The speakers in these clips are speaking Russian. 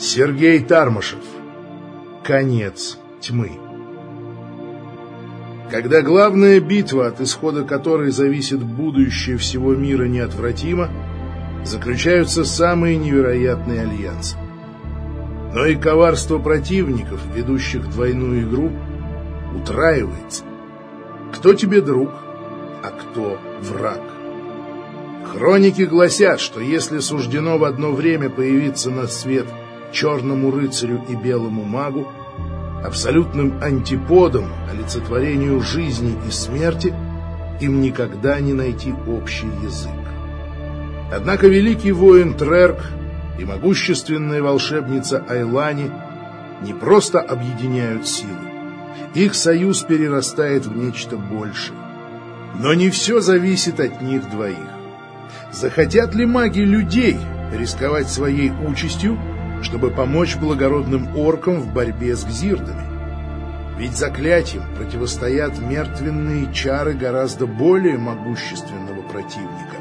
Сергей Тармашев. Конец тьмы. Когда главная битва, от исхода которой зависит будущее всего мира неотвратимо, заключаются самые невероятные альянсы. Но и коварство противников, ведущих двойную игру, утраивается. Кто тебе друг, а кто враг? Хроники гласят, что если суждено в одно время появиться на свет черному рыцарю и белому магу, абсолютным антиподом, олицетворению жизни и смерти, им никогда не найти общий язык. Однако великий воин Трерк и могущественная волшебница Айлани не просто объединяют силы. Их союз перерастает в нечто большее. Но не все зависит от них двоих. Захотят ли маги людей рисковать своей участью чтобы помочь благородным оркам в борьбе с гзирдами. Ведь заклятием противостоят мертвенные чары гораздо более могущественного противника.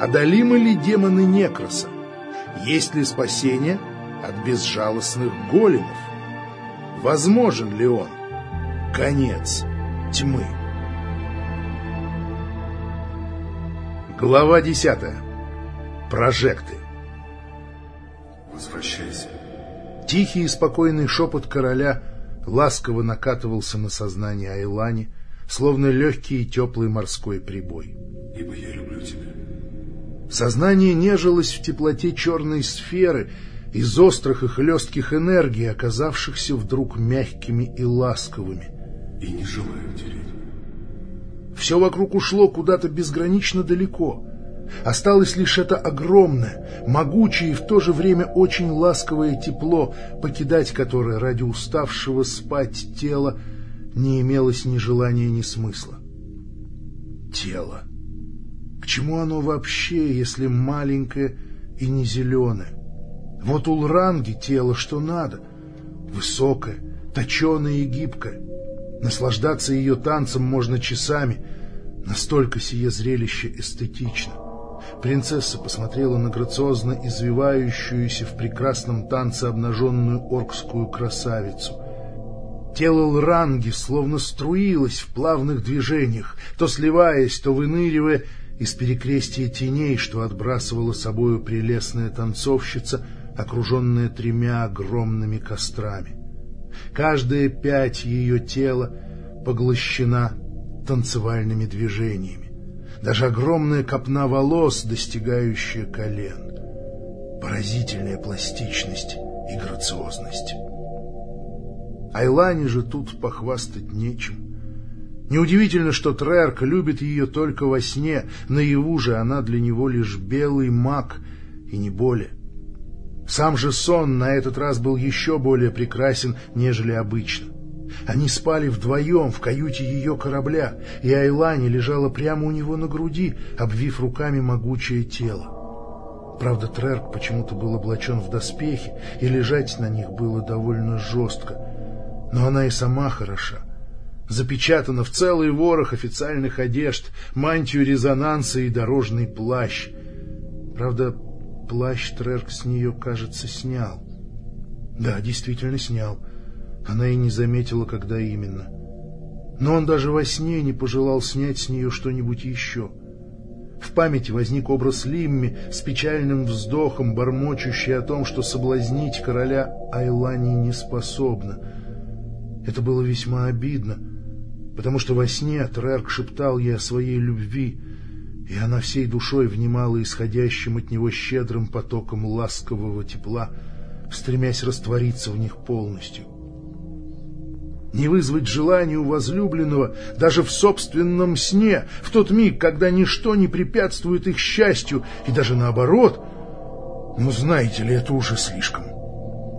Одолимы ли демоны Некроса? Есть ли спасение от безжалостных големов? Возможен ли он? Конец тьмы. Глава десятая. Прожекты. Возвращайся. Тихий и спокойный шепот короля ласково накатывался на сознание Айлани, словно легкий и теплый морской прибой. Ибо я люблю тебя. Сознание нежилось в теплоте черной сферы из острых и хлестких энергий, оказавшихся вдруг мягкими и ласковыми. И не желаю терять. Все вокруг ушло куда-то безгранично далеко — Осталось лишь это огромное, могучее и в то же время очень ласковое тепло, покидать которое ради уставшего спать тела не имелось ни желания, ни смысла. Тело. К чему оно вообще, если маленькое и не зеленое? Вот у Лранги тело что надо. Высокое, точеное и гибкое. Наслаждаться ее танцем можно часами. Настолько сие зрелище эстетично. Принцесса посмотрела на грациозно извивающуюся в прекрасном танце обнаженную оркскую красавицу. Тело Лранги словно струилось в плавных движениях, то сливаясь, то выныривая из перекрестия теней, что отбрасывала собою прелестная танцовщица, окруженная тремя огромными кострами. Каждая пять ее тела поглощена танцевальными движениями даже огромная копна волос, достигающая колен. Поразительная пластичность и грациозность. Айлане же тут похвастать нечем. Неудивительно, что Трерк любит ее только во сне, наяву же она для него лишь белый маг и не более. Сам же сон на этот раз был еще более прекрасен, нежели обычно. Они спали вдвоем в каюте ее корабля, и Айлани лежала прямо у него на груди, обвив руками могучее тело. Правда, Трерк почему-то был облачен в доспехи, и лежать на них было довольно жестко. Но она и сама хороша. Запечатана в целый ворох официальных одежд, мантию резонанса и дорожный плащ. Правда, плащ Трерк с нее, кажется, снял. Да, действительно снял. — она и не заметила, когда именно. Но он даже во сне не пожелал снять с нее что-нибудь еще. В памяти возник образ Лимми с печальным вздохом, бормочущий о том, что соблазнить короля Айлани не способна. Это было весьма обидно, потому что во сне Трерк шептал ей о своей любви, и она всей душой внимала исходящим от него щедрым потоком ласкового тепла, стремясь раствориться в них полностью не вызвать желания у возлюбленного даже в собственном сне, в тот миг, когда ничто не препятствует их счастью, и даже наоборот. Но знаете ли, это уже слишком.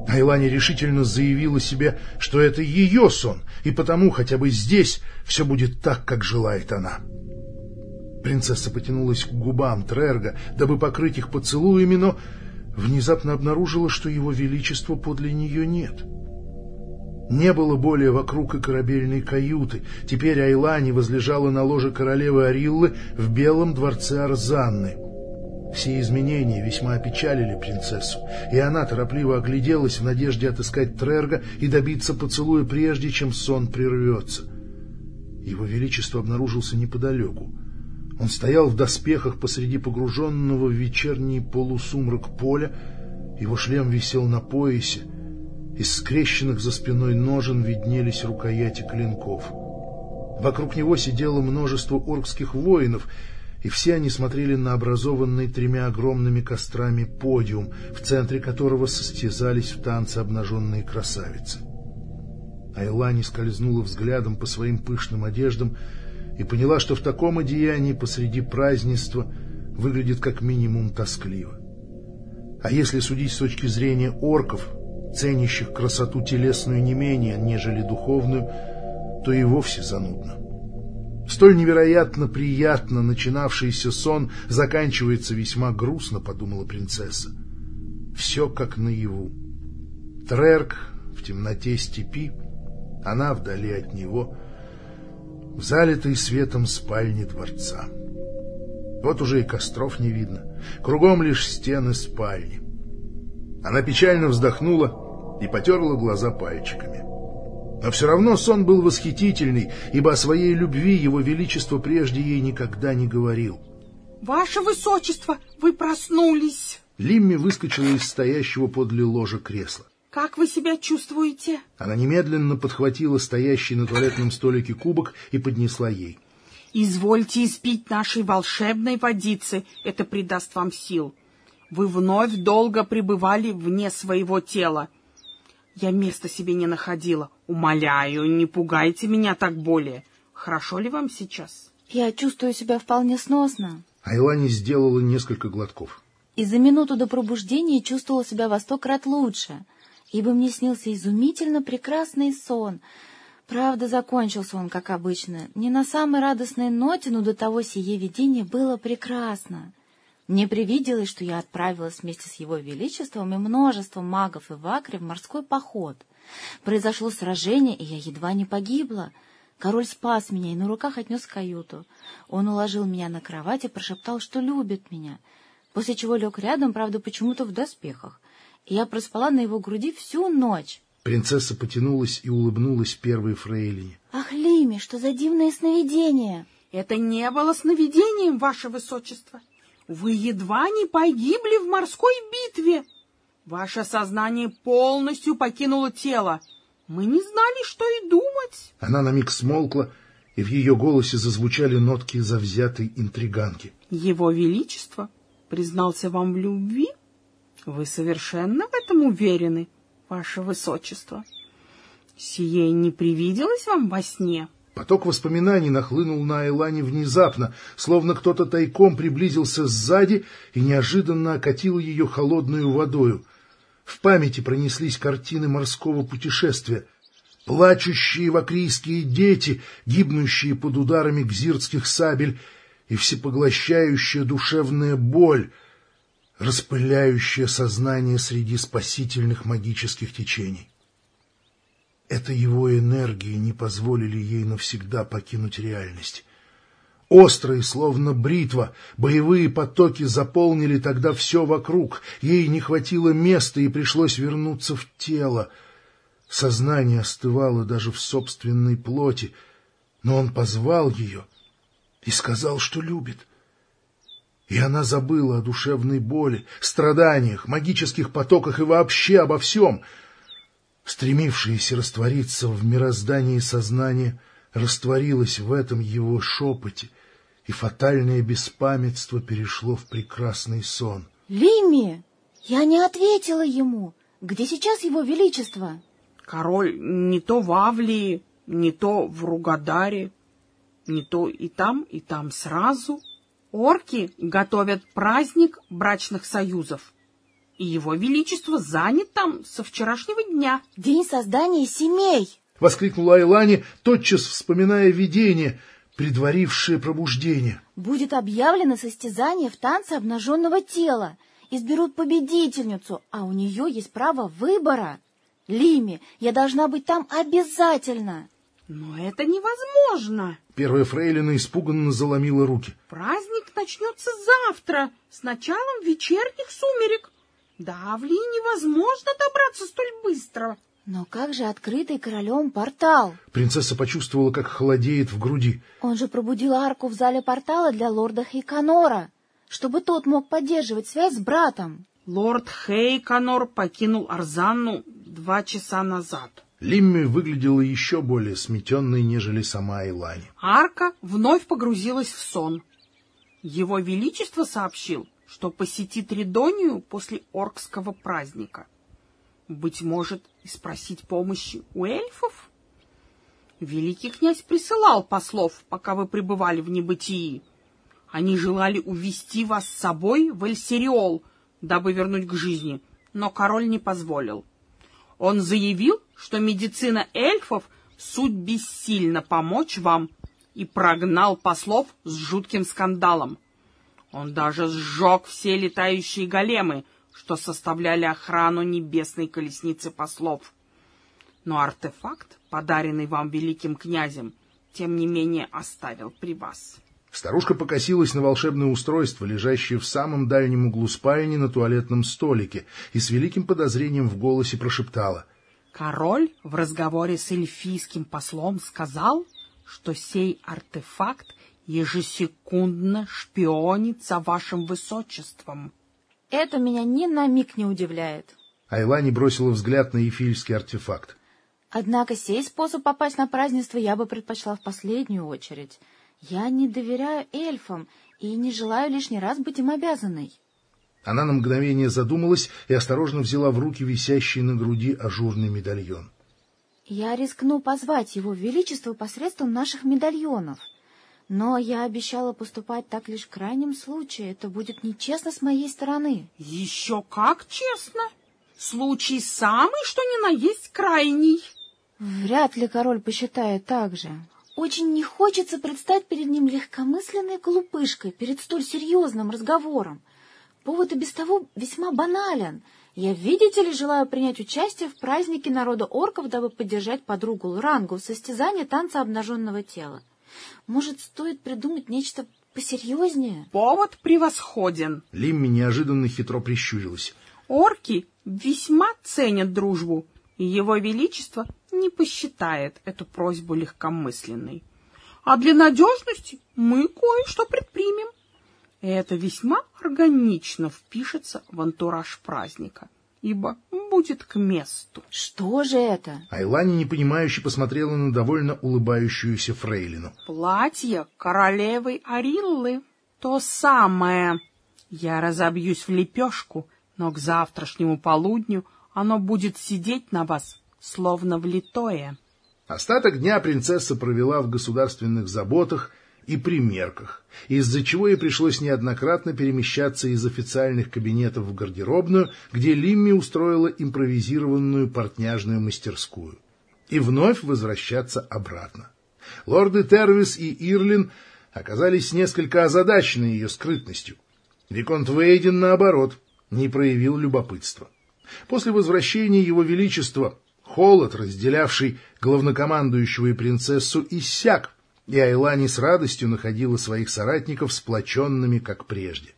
Айлани решительно заявила себе, что это ее сон, и потому хотя бы здесь все будет так, как желает она. Принцесса потянулась к губам Трерга, дабы покрыть их поцелуями, но внезапно обнаружила, что его величества подле нее нет. — не было более вокруг и корабельной каюты. Теперь Айлани возлежала на ложе королевы Ариллы в белом дворце Арзанны. Все изменения весьма опечалили принцессу, и она торопливо огляделась в надежде отыскать Трерга и добиться поцелуя прежде, чем сон прервется. Его Величество обнаружился неподалеку. Он стоял в доспехах посреди погруженного в вечерний полусумрак поля, его шлем висел на поясе, из скрещенных за спиной ножен виднелись рукояти клинков. Вокруг него сидело множество оркских воинов, и все они смотрели на образованный тремя огромными кострами подиум, в центре которого состязались в танце обнаженные красавицы. Айлани скользнула взглядом по своим пышным одеждам и поняла, что в таком одеянии посреди празднества выглядит как минимум тоскливо. А если судить с точки зрения орков, ценящих красоту телесную не менее, нежели духовную, то и вовсе занудно. Столь невероятно приятно начинавшийся сон заканчивается весьма грустно, подумала принцесса. Все как наяву. Трерк в темноте степи, она вдали от него, в залитой светом спальне дворца. Вот уже и костров не видно, кругом лишь стены спальни. Она печально вздохнула и потерла глаза пальчиками. Но все равно сон был восхитительный, ибо о своей любви его величество прежде ей никогда не говорил. «Ваше высочество, вы проснулись!» Лимми выскочила из стоящего подле ложа кресла. «Как вы себя чувствуете?» Она немедленно подхватила стоящий на туалетном столике кубок и поднесла ей. «Извольте испить нашей волшебной водицы, это придаст вам сил. Вы вновь долго пребывали вне своего тела. Я места себе не находила. Умоляю, не пугайте меня так более. Хорошо ли вам сейчас? Я чувствую себя вполне сносно. Айлани сделала несколько глотков. И за минуту до пробуждения чувствовала себя во сто крат лучше, ибо мне снился изумительно прекрасный сон. Правда, закончился он, как обычно, не на самой радостной ноте, но до того сие видение было прекрасно. Мне привиделось, что я отправилась вместе с его величеством и множеством магов и вакри в морской поход. Произошло сражение, и я едва не погибла. Король спас меня и на руках отнес в каюту. Он уложил меня на кровать и прошептал, что любит меня, после чего лег рядом, правда, почему-то в доспехах, и я проспала на его груди всю ночь. Принцесса потянулась и улыбнулась первой фрейлине. «Ах, Лими, что за дивное сновидение!» «Это не было сновидением, ваше высочество!» Вы едва не погибли в морской битве. Ваше сознание полностью покинуло тело. Мы не знали, что и думать. Она на миг смолкла, и в ее голосе зазвучали нотки завзятой интриганки. Его Величество признался вам в любви? Вы совершенно в этом уверены, Ваше Высочество? Сие не привиделось вам во сне? — Поток воспоминаний нахлынул на Айлане внезапно, словно кто-то тайком приблизился сзади и неожиданно окатил ее холодную водою. В памяти пронеслись картины морского путешествия. Плачущие вакрийские дети, гибнущие под ударами гзиртских сабель, и всепоглощающая душевная боль, распыляющая сознание среди спасительных магических течений. Это его энергии не позволили ей навсегда покинуть реальность. Острые, словно бритва, боевые потоки заполнили тогда все вокруг. Ей не хватило места, и пришлось вернуться в тело. Сознание остывало даже в собственной плоти, но он позвал ее и сказал, что любит. И она забыла о душевной боли, страданиях, магических потоках и вообще обо всем — стремившееся раствориться в мироздании сознания, растворилось в этом его шепоте, и фатальное беспамятство перешло в прекрасный сон. — Лими, я не ответила ему. Где сейчас его величество? — Король не то в Авлии, не то в Ругадаре, не то и там, и там сразу. Орки готовят праздник брачных союзов и его величество занят там со вчерашнего дня. День создания семей! — воскликнула Айлани, тотчас вспоминая видение, предварившее пробуждение. — Будет объявлено состязание в танце обнаженного тела. Изберут победительницу, а у нее есть право выбора. Лими, я должна быть там обязательно. Но это невозможно. Первая фрейлина испуганно заломила руки. Праздник начнется завтра, с началом вечерних сумерек. До Авлии невозможно добраться столь быстро. Но как же открытый королем портал? Принцесса почувствовала, как холодеет в груди. Он же пробудил арку в зале портала для лорда Хейканора, чтобы тот мог поддерживать связь с братом. Лорд Хейканор покинул Арзанну два часа назад. Лимми выглядела еще более сметенной, нежели сама Элани. Арка вновь погрузилась в сон. Его Величество сообщил, что посетит Ридонию после Оркского праздника. Быть может, и спросить помощи у эльфов? Великий князь присылал послов, пока вы пребывали в небытии. Они желали увести вас с собой в Эльсериол, дабы вернуть к жизни, но король не позволил. Он заявил, что медицина эльфов суть бессильно помочь вам и прогнал послов с жутким скандалом. Он даже сжег все летающие големы, что составляли охрану небесной колесницы послов. Но артефакт, подаренный вам великим князем, тем не менее оставил при вас. Старушка покосилась на волшебное устройство, лежащее в самом дальнем углу спальни на туалетном столике, и с великим подозрением в голосе прошептала. Король в разговоре с эльфийским послом сказал, что сей артефакт ежесекундно шпионит за вашим высочеством. Это меня ни на миг не удивляет. Айлани бросила взгляд на ефильский артефакт. Однако сей способ попасть на празднество я бы предпочла в последнюю очередь. Я не доверяю эльфам и не желаю лишний раз быть им обязанной. Она на мгновение задумалась и осторожно взяла в руки висящий на груди ажурный медальон. Я рискну позвать его величество посредством наших медальонов. Но я обещала поступать так лишь в крайнем случае. Это будет нечестно с моей стороны. Еще как честно. Случай самый, что ни на есть крайний. Вряд ли король посчитает так же. Очень не хочется предстать перед ним легкомысленной глупышкой перед столь серьезным разговором. Повод и без того весьма банален. Я, видите ли, желаю принять участие в празднике народа орков, дабы поддержать подругу Лрангу в состязании танца обнаженного тела. Может, стоит придумать нечто посерьезнее? Повод превосходен. Лимми неожиданно хитро прищурилась. Орки весьма ценят дружбу, и его величество не посчитает эту просьбу легкомысленной. А для надежности мы кое-что предпримем. И это весьма органично впишется в антураж праздника, ибо будет к месту. Что же это? Айлани непонимающе посмотрела на довольно улыбающуюся фрейлину. Платье королевы Ариллы. То самое. Я разобьюсь в лепешку, но к завтрашнему полудню оно будет сидеть на вас, словно влитое. Остаток дня принцесса провела в государственных заботах и примерках, из-за чего ей пришлось неоднократно перемещаться из официальных кабинетов в гардеробную, где Лимми устроила импровизированную портняжную мастерскую, и вновь возвращаться обратно. Лорды Тервис и Ирлин оказались несколько озадачены ее скрытностью. Виконт Вейден, наоборот, не проявил любопытства. После возвращения его величества холод, разделявший главнокомандующего и принцессу, иссяк, и Айлани с радостью находила своих соратников сплоченными, как прежде.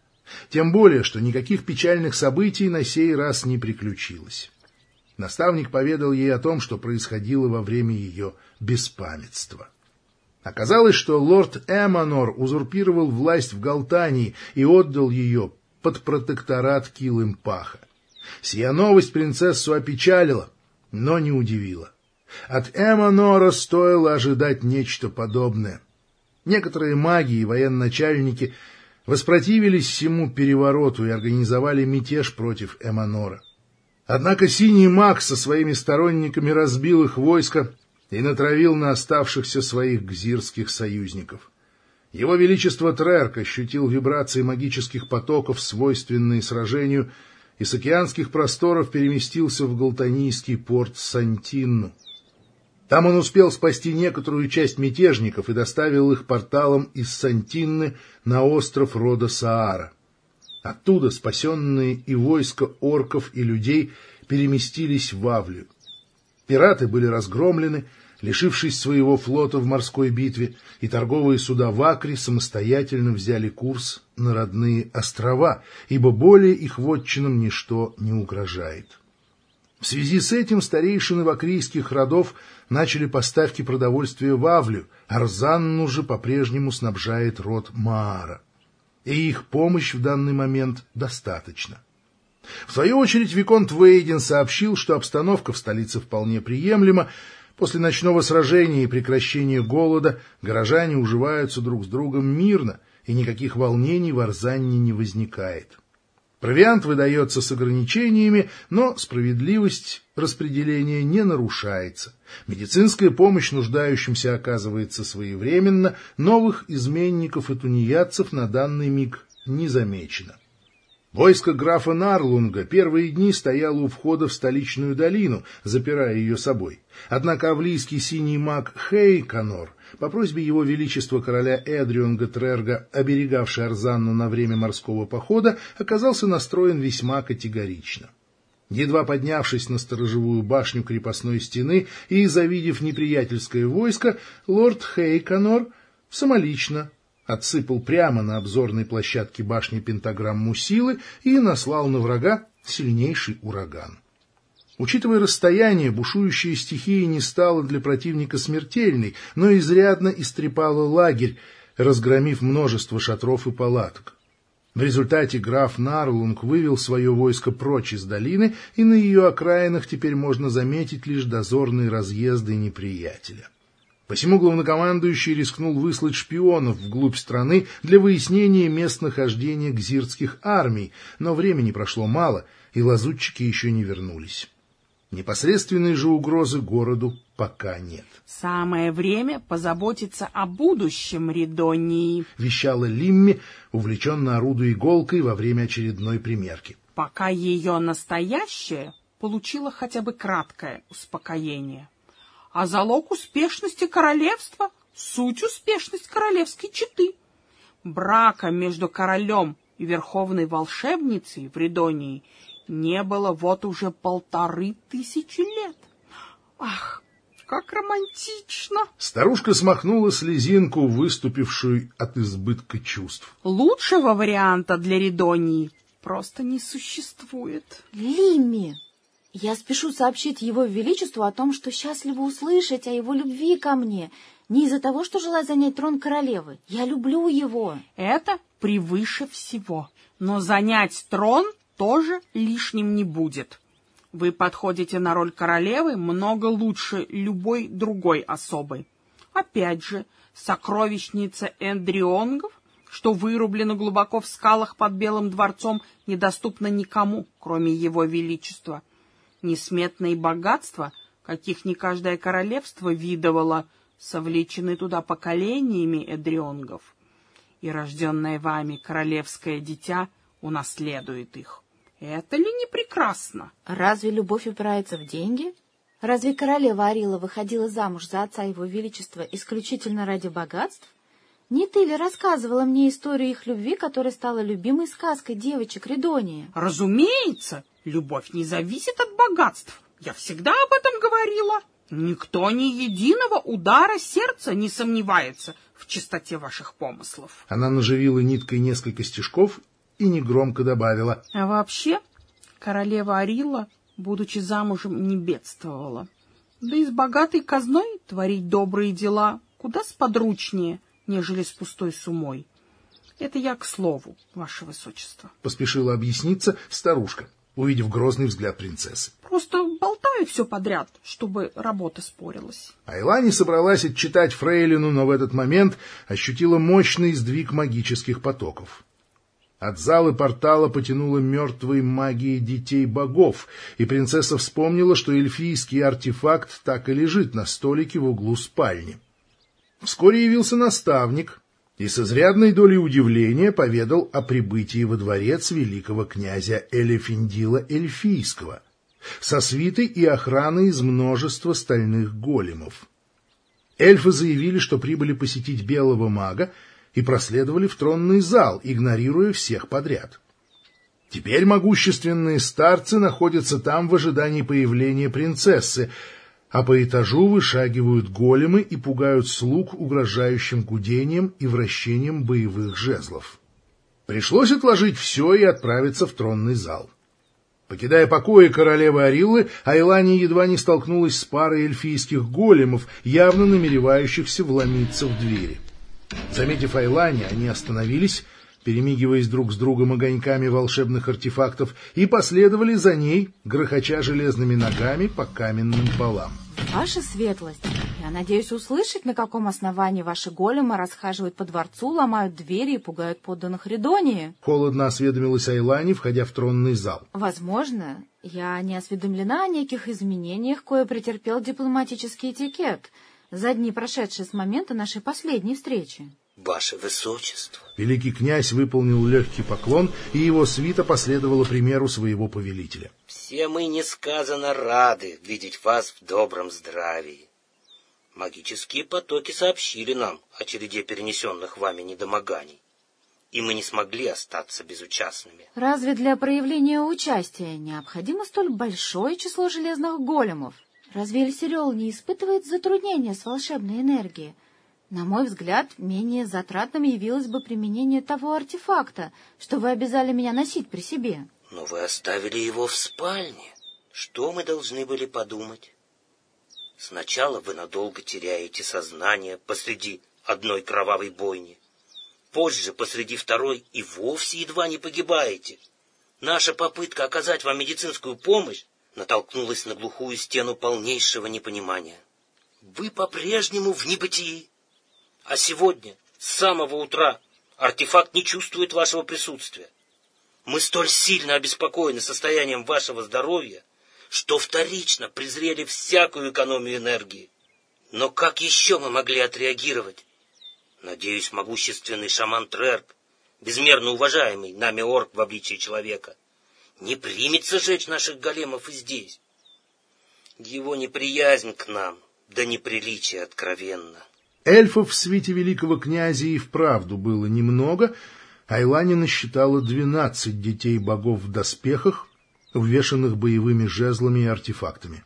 Тем более, что никаких печальных событий на сей раз не приключилось. Наставник поведал ей о том, что происходило во время ее беспамятства. Оказалось, что лорд Эманор узурпировал власть в Галтании и отдал ее под протекторат Килымпаха. Сия новость принцессу опечалила, но не удивила. От Эманора стоило ожидать нечто подобное. Некоторые маги и военачальники воспротивились всему перевороту и организовали мятеж против Эманора. Однако синий маг со своими сторонниками разбил их войско и натравил на оставшихся своих гзирских союзников. Его Величество Трерк ощутил вибрации магических потоков, свойственные сражению, и с океанских просторов переместился в галтанийский порт Сантинну. Там он успел спасти некоторую часть мятежников и доставил их порталом из Сантинны на остров рода Саара. Оттуда спасенные и войско орков и людей переместились в Авлию. Пираты были разгромлены, лишившись своего флота в морской битве, и торговые суда в Акре самостоятельно взяли курс на родные острова, ибо более их вотчинам ничто не угрожает. В связи с этим старейшины вакрийских родов начали поставки продовольствия в Авлю, Арзанну же по-прежнему снабжает род Маара. И их помощь в данный момент достаточно. В свою очередь Виконт Вейден сообщил, что обстановка в столице вполне приемлема, После ночного сражения и прекращения голода горожане уживаются друг с другом мирно, и никаких волнений в Арзанне не возникает. Провиант выдается с ограничениями, но справедливость распределения не нарушается. Медицинская помощь нуждающимся оказывается своевременно, новых изменников и тунеядцев на данный миг не замечено. Войско графа Нарлунга первые дни стояло у входа в столичную долину, запирая ее собой. Однако авлийский синий маг Хей Канор, по просьбе его величества короля Эдрионга Трерга, оберегавший Арзанну на время морского похода, оказался настроен весьма категорично. Едва поднявшись на сторожевую башню крепостной стены и завидев неприятельское войско, лорд Хейканор самолично отсыпал прямо на обзорной площадке башни пентаграмму силы и наслал на врага сильнейший ураган. Учитывая расстояние, бушующая стихия не стала для противника смертельной, но изрядно истрепала лагерь, разгромив множество шатров и палаток. В результате граф Нарлунг вывел свое войско прочь из долины, и на ее окраинах теперь можно заметить лишь дозорные разъезды неприятеля. Посему главнокомандующий рискнул выслать шпионов вглубь страны для выяснения мест нахождения гзирских армий, но времени прошло мало, и лазутчики еще не вернулись. Непосредственной же угрозы городу пока нет. «Самое время позаботиться о будущем Ридонии», — вещала Лимми, увлеченно орудуя иголкой во время очередной примерки. «Пока ее настоящее получило хотя бы краткое успокоение» а залог успешности королевства — суть успешность королевской четы. Брака между королем и верховной волшебницей в Ридонии не было вот уже полторы тысячи лет. Ах, как романтично! Старушка смахнула слезинку, выступившую от избытка чувств. Лучшего варианта для Ридонии просто не существует. Лимми, я спешу сообщить его величеству о том, что счастливо услышать о его любви ко мне. Не из-за того, что желаю занять трон королевы. Я люблю его. Это превыше всего. Но занять трон тоже лишним не будет. Вы подходите на роль королевы много лучше любой другой особы. Опять же, сокровищница Эндрионгов, что вырублена глубоко в скалах под Белым дворцом, недоступна никому, кроме его величества — Несметные богатства, каких не каждое королевство видывало, совлечены туда поколениями эдрионгов, и рожденное вами королевское дитя унаследует их. Это ли не прекрасно? Разве любовь упирается в деньги? Разве королева Арила выходила замуж за отца его величества исключительно ради богатств? Не ты ли рассказывала мне историю их любви, которая стала любимой сказкой девочек Ридонии? Разумеется, любовь не зависит от богатств. Я всегда об этом говорила. Никто ни единого удара сердца не сомневается в чистоте ваших помыслов. Она наживила ниткой несколько стежков и негромко добавила. А вообще, королева Арила, будучи замужем, не бедствовала. Да и с богатой казной творить добрые дела куда сподручнее, нежели с пустой сумой. Это я к слову, ваше высочество. Поспешила объясниться старушка, увидев грозный взгляд принцессы. Просто болтаю все подряд, чтобы работа спорилась. Айлани собралась отчитать Фрейлину, но в этот момент ощутила мощный сдвиг магических потоков. От залы портала потянуло мертвой магией детей богов, и принцесса вспомнила, что эльфийский артефакт так и лежит на столике в углу спальни. Вскоре явился наставник и с изрядной долей удивления поведал о прибытии во дворец великого князя Элефиндила Эльфийского со свитой и охраной из множества стальных големов. Эльфы заявили, что прибыли посетить белого мага и проследовали в тронный зал, игнорируя всех подряд. Теперь могущественные старцы находятся там в ожидании появления принцессы, а по этажу вышагивают големы и пугают слуг угрожающим гудением и вращением боевых жезлов. Пришлось отложить все и отправиться в тронный зал. Покидая покои королевы Ариллы, Айлани едва не столкнулась с парой эльфийских големов, явно намеревающихся вломиться в двери. Заметив Айлани, они остановились, перемигиваясь друг с другом огоньками волшебных артефактов, и последовали за ней, грохоча железными ногами по каменным полам. Ваша светлость, я надеюсь услышать, на каком основании ваши големы расхаживают по дворцу, ломают двери и пугают подданных Редонии. Холодно осведомилась Айлани, входя в тронный зал. Возможно, я не осведомлена о неких изменениях, кое претерпел дипломатический этикет за дни, прошедшие с момента нашей последней встречи. Ваше Высочество. Великий князь выполнил легкий поклон, и его свита последовала примеру своего повелителя. Все мы несказанно рады видеть вас в добром здравии. Магические потоки сообщили нам о череде перенесенных вами недомоганий, и мы не смогли остаться безучастными. Разве для проявления участия необходимо столь большое число железных големов? Разве Эльсирел не испытывает затруднения с волшебной энергией? На мой взгляд, менее затратным явилось бы применение того артефакта, что вы обязали меня носить при себе. Но вы оставили его в спальне. Что мы должны были подумать? Сначала вы надолго теряете сознание посреди одной кровавой бойни. Позже, посреди второй, и вовсе едва не погибаете. Наша попытка оказать вам медицинскую помощь натолкнулась на глухую стену полнейшего непонимания. Вы по-прежнему в небытии. А сегодня, с самого утра, артефакт не чувствует вашего присутствия. Мы столь сильно обеспокоены состоянием вашего здоровья, что вторично презрели всякую экономию энергии. Но как еще мы могли отреагировать? Надеюсь, могущественный шаман Трерк, безмерно уважаемый нами орк в обличии человека, не примется жечь наших големов и здесь. Его неприязнь к нам, да неприличие откровенно. Эльфов в свете великого князя и вправду было немного, Айлани насчитала двенадцать детей богов в доспехах, увешанных боевыми жезлами и артефактами.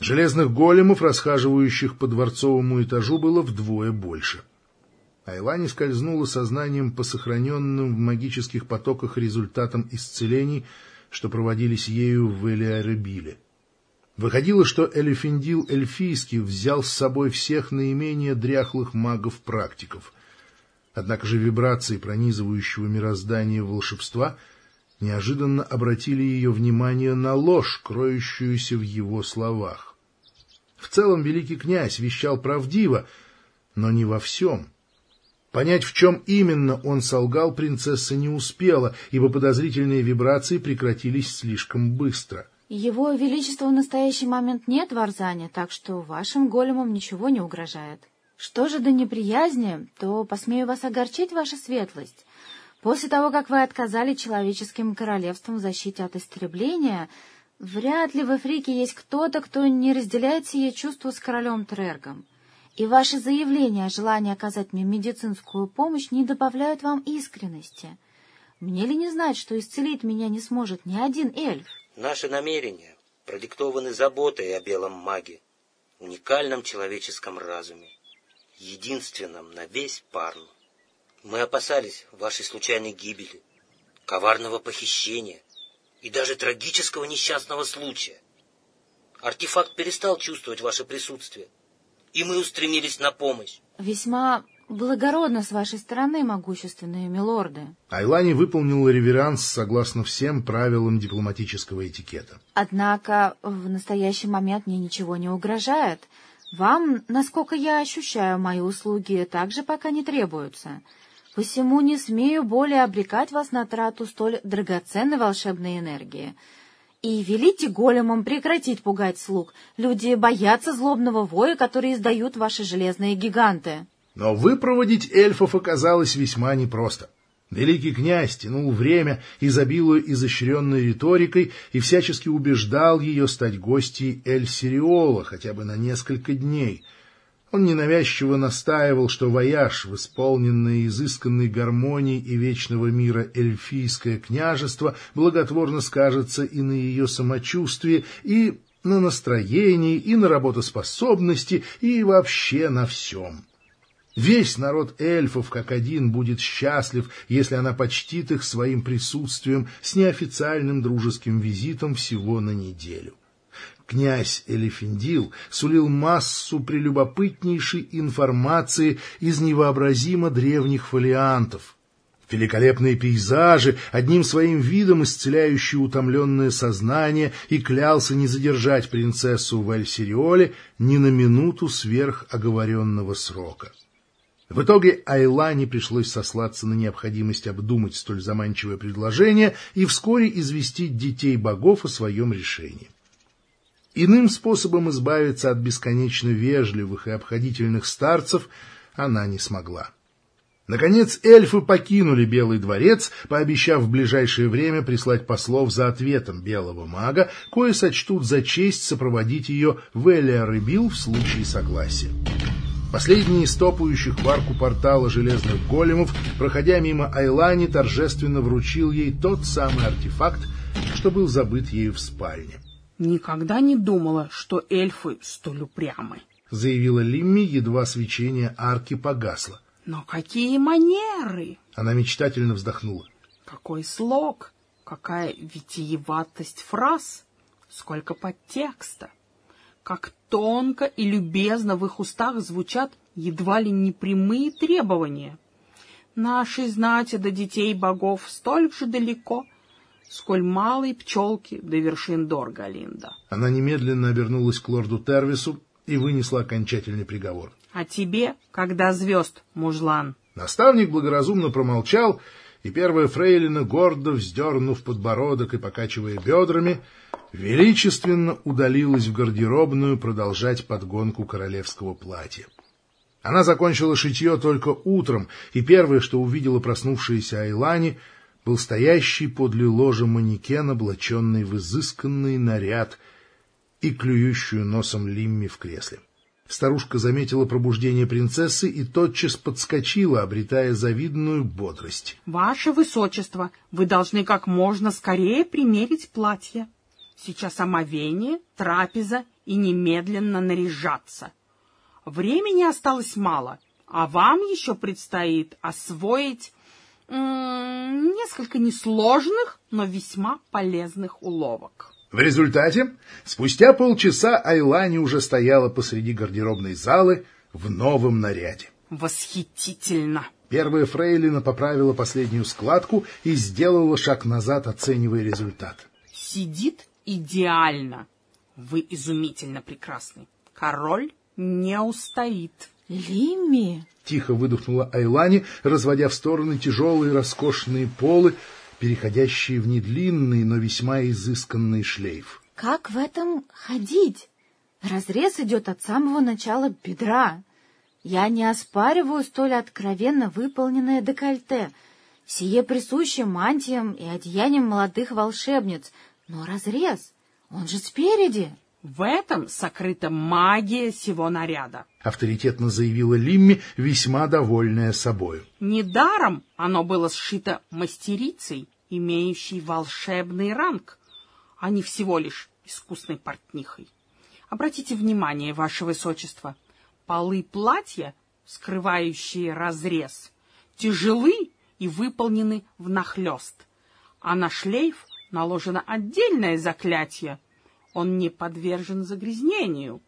Железных големов, расхаживающих по дворцовому этажу, было вдвое больше. Айлани скользнула сознанием по сохраненным в магических потоках результатам исцелений, что проводились ею в Элиаребиле. Выходило, что Элефиндил Эльфийский взял с собой всех наименее дряхлых магов-практиков. Однако же вибрации пронизывающего мироздание волшебства неожиданно обратили ее внимание на ложь, кроющуюся в его словах. В целом великий князь вещал правдиво, но не во всем. Понять, в чем именно он солгал, принцесса не успела, ибо подозрительные вибрации прекратились слишком быстро — его Величества в настоящий момент нет в Арзане, так что вашим големам ничего не угрожает. Что же до неприязни, то посмею вас огорчить, ваша светлость. После того, как вы отказали человеческим королевствам в защите от истребления, вряд ли в Африке есть кто-то, кто не разделяет сие чувство с королем Трергом. И ваши заявления о желании оказать мне медицинскую помощь не добавляют вам искренности. Мне ли не знать, что исцелить меня не сможет ни один эльф? Наши намерения продиктованы заботой о белом маге, уникальном человеческом разуме, единственном на весь Парн. Мы опасались вашей случайной гибели, коварного похищения и даже трагического несчастного случая. Артефакт перестал чувствовать ваше присутствие, и мы устремились на помощь. Весьма Благородно с вашей стороны, могущественные милорды. Айлани выполнила реверанс согласно всем правилам дипломатического этикета. Однако в настоящий момент мне ничего не угрожает. Вам, насколько я ощущаю, мои услуги также пока не требуются. Посему не смею более обрекать вас на трату столь драгоценной волшебной энергии. И велите големам прекратить пугать слуг. Люди боятся злобного воя, который издают ваши железные гиганты. Но выпроводить эльфов оказалось весьма непросто. Великий князь тянул время, изобилуя изощренной риторикой, и всячески убеждал ее стать гостьей Эль-Сириола хотя бы на несколько дней. Он ненавязчиво настаивал, что вояж в исполненное изысканной гармонии и вечного мира эльфийское княжество благотворно скажется и на ее самочувствии, и на настроении и на работоспособности и вообще на всем. Весь народ эльфов как один будет счастлив, если она почтит их своим присутствием с неофициальным дружеским визитом всего на неделю. Князь Элефиндил сулил массу прелюбопытнейшей информации из невообразимо древних фолиантов. Великолепные пейзажи, одним своим видом исцеляющие утомленное сознание, и клялся не задержать принцессу в Эльсириоле ни на минуту сверх оговоренного срока. В итоге Айлане пришлось сослаться на необходимость обдумать столь заманчивое предложение и вскоре известить детей богов о своем решении. Иным способом избавиться от бесконечно вежливых и обходительных старцев она не смогла. Наконец эльфы покинули Белый дворец, пообещав в ближайшее время прислать послов за ответом белого мага, кое сочтут за честь сопроводить ее в Элиарыбил в случае согласия. Последний из топающих в арку портала железных големов, проходя мимо Айлани, торжественно вручил ей тот самый артефакт, что был забыт ею в спальне. «Никогда не думала, что эльфы столь упрямы», — заявила Лимми, едва свечение арки погасло. «Но какие манеры!» Она мечтательно вздохнула. «Какой слог! Какая витиеватость фраз! Сколько подтекста! как тонко и любезно в их устах звучат едва ли не прямые требования. Нашей знати до детей богов столь же далеко, сколь малые пчелки до вершин Доргалинда. Она немедленно обернулась к лорду Тервису и вынесла окончательный приговор. — А тебе, когда звезд, мужлан? Наставник благоразумно промолчал, и первая фрейлина, гордо вздернув подбородок и покачивая бедрами, величественно удалилась в гардеробную продолжать подгонку королевского платья. Она закончила шитье только утром, и первое, что увидела проснувшаяся Айлани, был стоящий подле ложа манекен, облаченный в изысканный наряд и клюющую носом Лимми в кресле. Старушка заметила пробуждение принцессы и тотчас подскочила, обретая завидную бодрость. — Ваше Высочество, вы должны как можно скорее примерить платье. Сейчас омовение, трапеза и немедленно наряжаться. Времени осталось мало, а вам еще предстоит освоить несколько несложных, но весьма полезных уловок. В результате, спустя полчаса Айлани уже стояла посреди гардеробной залы в новом наряде. Восхитительно! Первая фрейлина поправила последнюю складку и сделала шаг назад, оценивая результат. Сидит идеально. Вы изумительно прекрасны. Король не устоит. Лимми! Тихо выдохнула Айлани, разводя в стороны тяжелые роскошные полы, переходящие в недлинный, но весьма изысканный шлейф. Как в этом ходить? Разрез идет от самого начала бедра. Я не оспариваю столь откровенно выполненное декольте. Сие присуще мантиям и одеяниям молодых волшебниц, но разрез, он же спереди. В этом сокрыта магия всего наряда. Авторитетно заявила Лимми, весьма довольная собою. Недаром оно было сшито мастерицей, имеющей волшебный ранг, а не всего лишь искусной портнихой. Обратите внимание, ваше высочество, полы платья, скрывающие разрез, тяжелы и выполнены внахлёст, а на шлейф наложено отдельное заклятие. Он не подвержен загрязнению.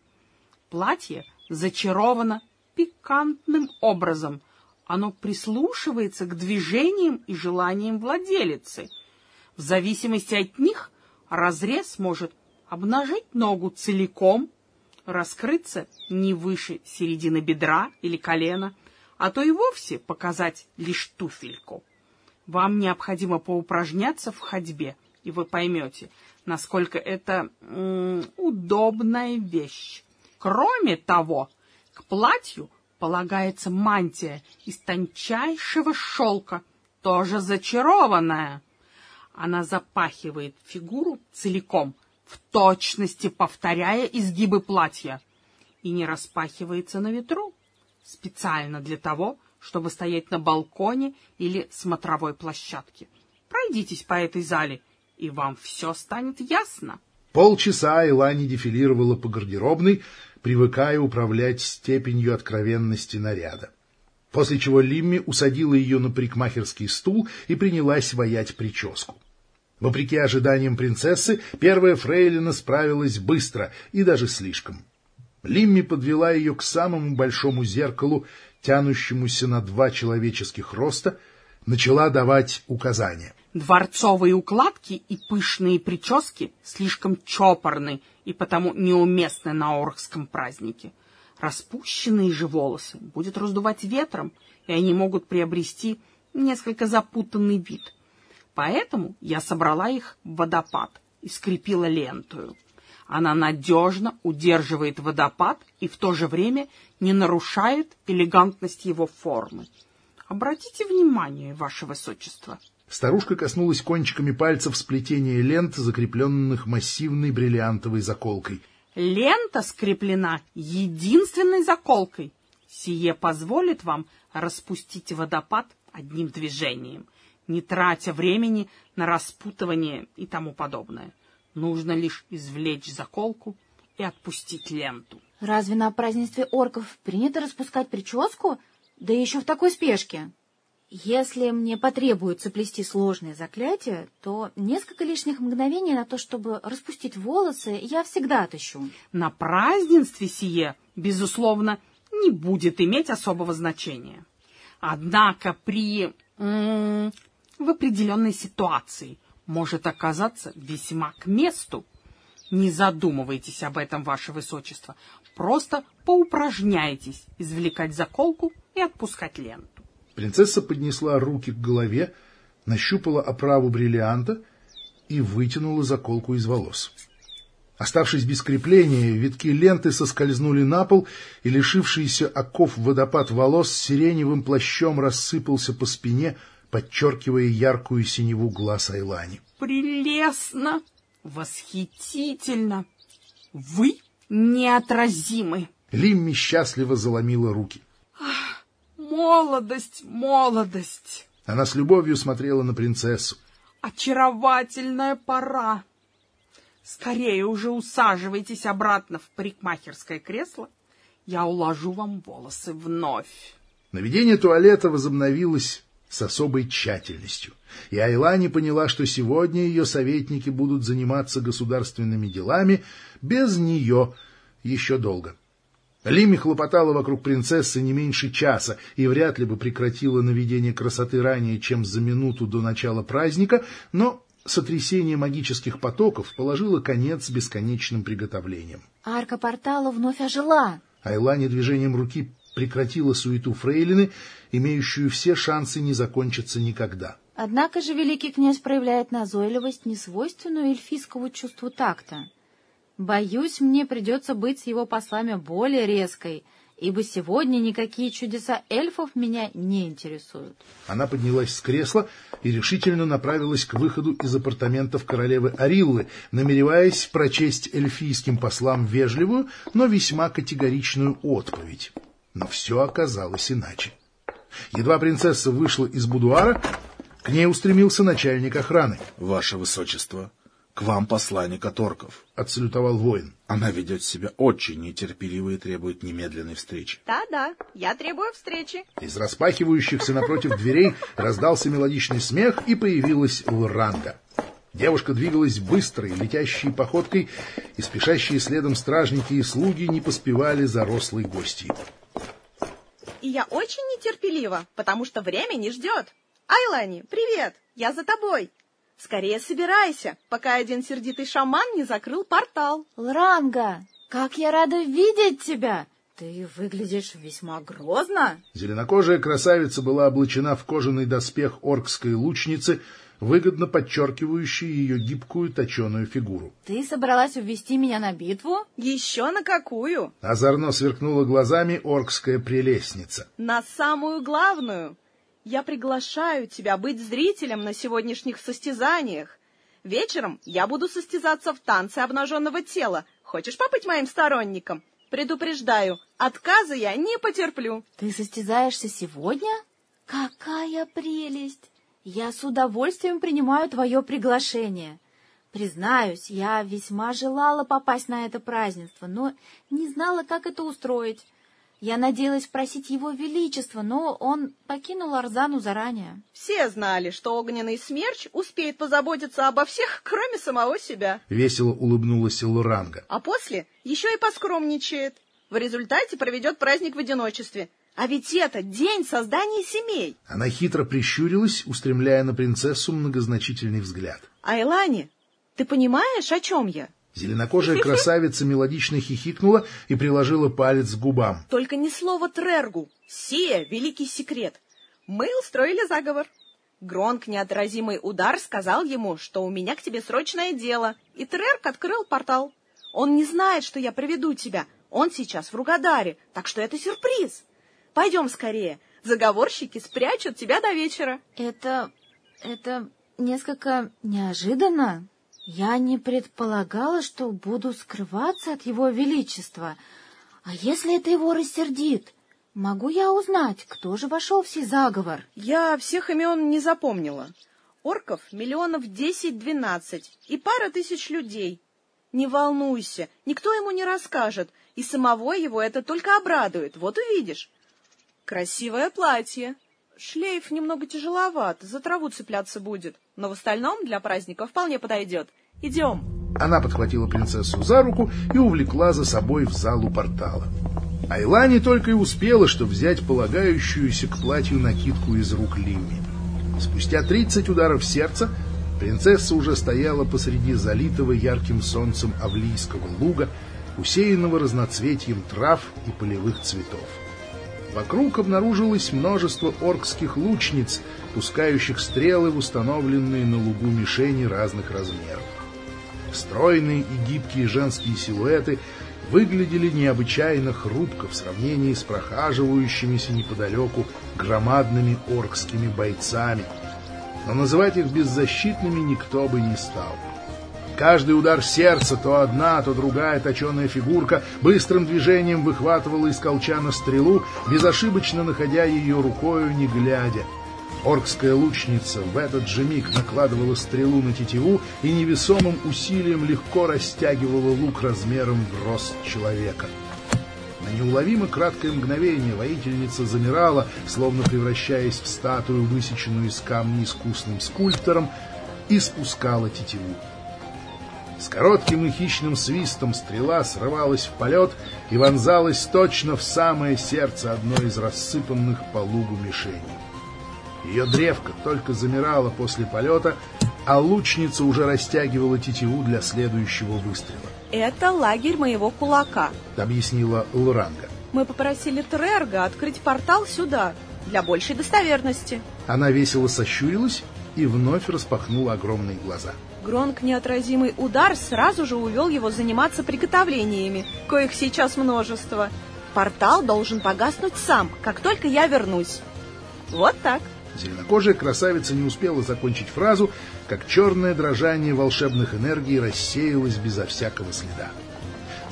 Платье зачаровано пикантным образом. Оно прислушивается к движениям и желаниям владелицы. В зависимости от них разрез может обнажить ногу целиком, раскрыться не выше середины бедра или колена, а то и вовсе показать лишь туфельку. Вам необходимо поупражняться в ходьбе — и вы поймете, насколько это удобная вещь. Кроме того, к платью полагается мантия из тончайшего шелка, тоже зачарованная. Она запахивает фигуру целиком, в точности повторяя изгибы платья, и не распахивается на ветру, специально для того, чтобы стоять на балконе или смотровой площадке. Пройдитесь по этой зале и вам все станет ясно. Полчаса Илани дефилировала по гардеробной, привыкая управлять степенью откровенности наряда. После чего Лимми усадила ее на парикмахерский стул и принялась ваять прическу. Вопреки ожиданиям принцессы, первая фрейлина справилась быстро и даже слишком. Лимми подвела ее к самому большому зеркалу, тянущемуся на два человеческих роста, начала давать указания. Дворцовые укладки и пышные прически слишком чопорны и потому неуместны на Орхском празднике. Распущенные же волосы будет раздувать ветром, и они могут приобрести несколько запутанный вид. Поэтому я собрала их в водопад и скрепила лентою. Она надежно удерживает водопад и в то же время не нарушает элегантность его формы. Обратите внимание, ваше высочество. Старушка коснулась кончиками пальцев сплетения лент, закрепленных массивной бриллиантовой заколкой. Лента скреплена единственной заколкой. Сие позволит вам распустить водопад одним движением, не тратя времени на распутывание и тому подобное. Нужно лишь извлечь заколку и отпустить ленту. Разве на празднестве орков принято распускать прическу? Да еще в такой спешке. Если мне потребуется плести сложные заклятия, то несколько лишних мгновений на то, чтобы распустить волосы, я всегда отыщу. На празднестве сие, безусловно, не будет иметь особого значения. Однако при... в определенной ситуации может оказаться весьма к месту. Не задумывайтесь об этом, ваше высочество. Просто поупражняйтесь извлекать заколку и отпускать ленту. Принцесса поднесла руки к голове, нащупала оправу бриллианта и вытянула заколку из волос. Оставшись без крепления, витки ленты соскользнули на пол, и лишившийся оков водопад волос сиреневым плащом рассыпался по спине, подчеркивая яркую синеву глаз Айлани. «Прелестно! Восхитительно! Вы неотразимы!» Лимми счастливо заломила руки. Молодость, молодость. Она с любовью смотрела на принцессу. Очаровательная пора. Скорее уже усаживайтесь обратно в парикмахерское кресло. Я уложу вам волосы вновь. Наведение туалета возобновилось с особой тщательностью. И Айлани поняла, что сегодня ее советники будут заниматься государственными делами без нее еще долго. Лими хлопотала вокруг принцессы не меньше часа и вряд ли бы прекратила наведение красоты ранее, чем за минуту до начала праздника, но сотрясение магических потоков положило конец бесконечным приготовлениям. Арка портала вновь ожила. Айлани движением руки прекратила суету фрейлины, имеющую все шансы не закончиться никогда. Однако же великий князь проявляет назойливость, несвойственную эльфийскому чувству такта. Боюсь, мне придется быть с его послами более резкой, ибо сегодня никакие чудеса эльфов меня не интересуют. Она поднялась с кресла и решительно направилась к выходу из апартаментов королевы Ариллы, намереваясь прочесть эльфийским послам вежливую, но весьма категоричную отповедь. Но все оказалось иначе. Едва принцесса вышла из будуара, к ней устремился начальник охраны. — Ваше Высочество, к вам посланник от орков. — отсалютовал воин. Она ведет себя очень нетерпеливо и требует немедленной встречи. Да-да, я требую встречи. Из распахивающихся напротив дверей раздался мелодичный смех, и появилась Лранга. Девушка двигалась быстрой, летящей походкой, и спешащие следом стражники и слуги не поспевали за рослой гостьей. И я очень нетерпелива, потому что время не ждет. Айлани, привет, я за тобой. Скорее собирайся, пока один сердитый шаман не закрыл портал. Лранга, как я рада видеть тебя! Ты выглядишь весьма грозно. Зеленокожая красавица была облачена в кожаный доспех оркской лучницы, выгодно подчеркивающий ее гибкую точеную фигуру. Ты собралась увести меня на битву? Еще на какую? Озорно сверкнула глазами оркская прелестница. На самую главную. Я приглашаю тебя быть зрителем на сегодняшних состязаниях. Вечером я буду состязаться в танце обнаженного тела. Хочешь побыть моим сторонником? Предупреждаю, отказа я не потерплю. Ты состязаешься сегодня? Какая прелесть! Я с удовольствием принимаю твое приглашение. Признаюсь, я весьма желала попасть на это празднество, но не знала, как это устроить. Я надеялась спросить его величество, но он покинул Арзану заранее. Все знали, что огненный смерч успеет позаботиться обо всех, кроме самого себя. Весело улыбнулась Луранга. А после еще и поскромничает. В результате проведет праздник в одиночестве. А ведь это день создания семей. Она хитро прищурилась, устремляя на принцессу многозначительный взгляд. Айлани, ты понимаешь, о чем я? Зеленокожая красавица мелодично хихикнула и приложила палец к губам. Только ни слова Трергу. Сия — великий секрет. Мы устроили заговор. Гронк неотразимый удар сказал ему, что у меня к тебе срочное дело, и Трерк открыл портал. Он не знает, что я приведу тебя. Он сейчас в Ругадаре, так что это сюрприз. Пойдем скорее. Заговорщики спрячут тебя до вечера. Это... это несколько неожиданно. Я не предполагала, что буду скрываться от его величества. А если это его рассердит? Могу я узнать, кто же вошел в сей заговор? Я всех имен не запомнила. Орков миллионов десять-двенадцать и пара тысяч людей. Не волнуйся, никто ему не расскажет, и самого его это только обрадует, вот увидишь. Красивое платье. Шлейф немного тяжеловат, за траву цепляться будет, но в остальном для праздника вполне подойдет. Идем. Она подхватила принцессу за руку и увлекла за собой в залу портала. Айла не только и успела, что взять полагающуюся к платью накидку из рук Лимми. Спустя тридцать ударов сердца принцесса уже стояла посреди залитого ярким солнцем Авлийского луга, усеянного разноцветием трав и полевых цветов. Вокруг обнаружилось множество оркских лучниц, пускающих стрелы в установленные на лугу мишени разных размеров. Стройные и гибкие женские силуэты выглядели необычайно хрупко в сравнении с прохаживающимися неподалеку громадными оркскими бойцами, но называть их беззащитными никто бы не стал. Каждый удар сердца, то одна, то другая точеная фигурка, быстрым движением выхватывала из колчана стрелу, безошибочно находя ее рукою, не глядя. Оркская лучница в этот же миг накладывала стрелу на тетиву и невесомым усилием легко растягивала лук размером в рост человека. На неуловимо краткое мгновение воительница замирала, словно превращаясь в статую, высеченную из камня искусным скульптором, и спускала тетиву. С коротким и хищным свистом стрела срывалась в полет и вонзалась точно в самое сердце одной из рассыпанных по лугу мишеней. Ее древко только замирало после полета, а лучница уже растягивала тетиву для следующего выстрела. Это лагерь моего кулака, объяснила Луранга. Мы попросили Трерга открыть портал сюда, для большей достоверности. Она весело сощурилась и вновь распахнула огромные глаза. Гронк неотразимый удар сразу же увел его заниматься приготовлениями, коих сейчас множество. Портал должен погаснуть сам, как только я вернусь. Вот так. Зеленокожая красавица не успела закончить фразу, как черное дрожание волшебных энергий рассеялось безо всякого следа.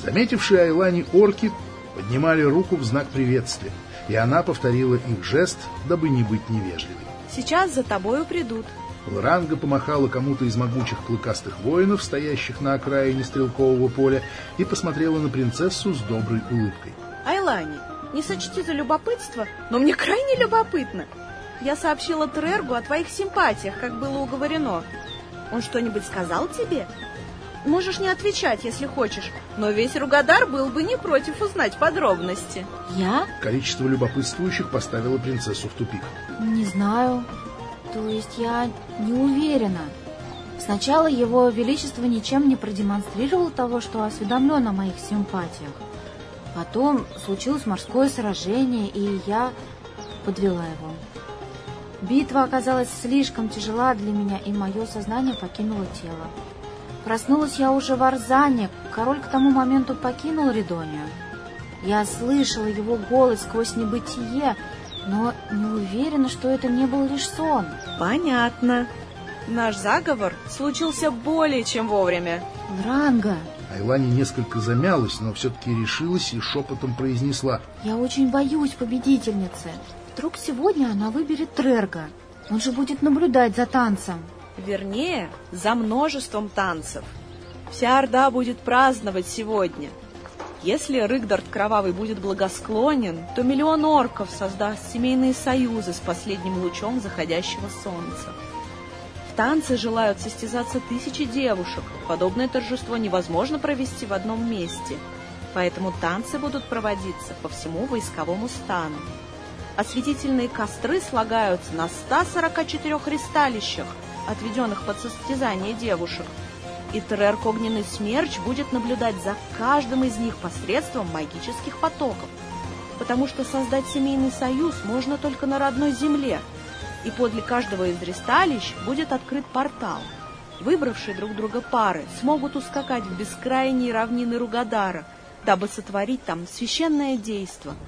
Заметившие Айлани орки поднимали руку в знак приветствия, и она повторила их жест, дабы не быть невежливой. «Сейчас за тобою придут». Лоранга помахала кому-то из могучих клыкастых воинов, стоящих на окраине стрелкового поля, и посмотрела на принцессу с доброй улыбкой. «Айлани, не сочти за любопытство, но мне крайне любопытно. Я сообщила Трергу о твоих симпатиях, как было уговорено. Он что-нибудь сказал тебе? Можешь не отвечать, если хочешь, но весь Ругадар был бы не против узнать подробности. Я? Количество любопытствующих поставило принцессу в тупик. Не знаю. То есть я не уверена. Сначала его величество ничем не продемонстрировал того, что осведомлен о моих симпатиях. Потом случилось морское сражение, и я подвела его. Битва оказалась слишком тяжела для меня, и мое сознание покинуло тело. Проснулась я уже в Арзане, король к тому моменту покинул Ридонию. Я слышала его голос сквозь небытие, но не уверена, что это не был лишь сон. Понятно. Наш заговор случился более чем вовремя. Дранга. Айлани несколько замялась, но все-таки решилась и шепотом произнесла. Я очень боюсь победительницы. Вдруг сегодня она выберет Трерга. Он же будет наблюдать за танцем. Вернее, за множеством танцев. Вся Орда будет праздновать сегодня. Если Рыгдард Кровавый будет благосклонен, то миллион орков создаст семейные союзы с последним лучом заходящего солнца. В танце желают состязаться тысячи девушек. Подобное торжество невозможно провести в одном месте, поэтому танцы будут проводиться по всему войсковому стану. Осветительные костры слагаются на 144 ристалищах, отведенных под состязание девушек, и Терерк Огненный Смерч будет наблюдать за каждым из них посредством магических потоков, потому что создать семейный союз можно только на родной земле, и подле каждого из ристалищ будет открыт портал. Выбравшие друг друга пары смогут ускакать в бескрайние равнины Ругадара, дабы сотворить там священное действо —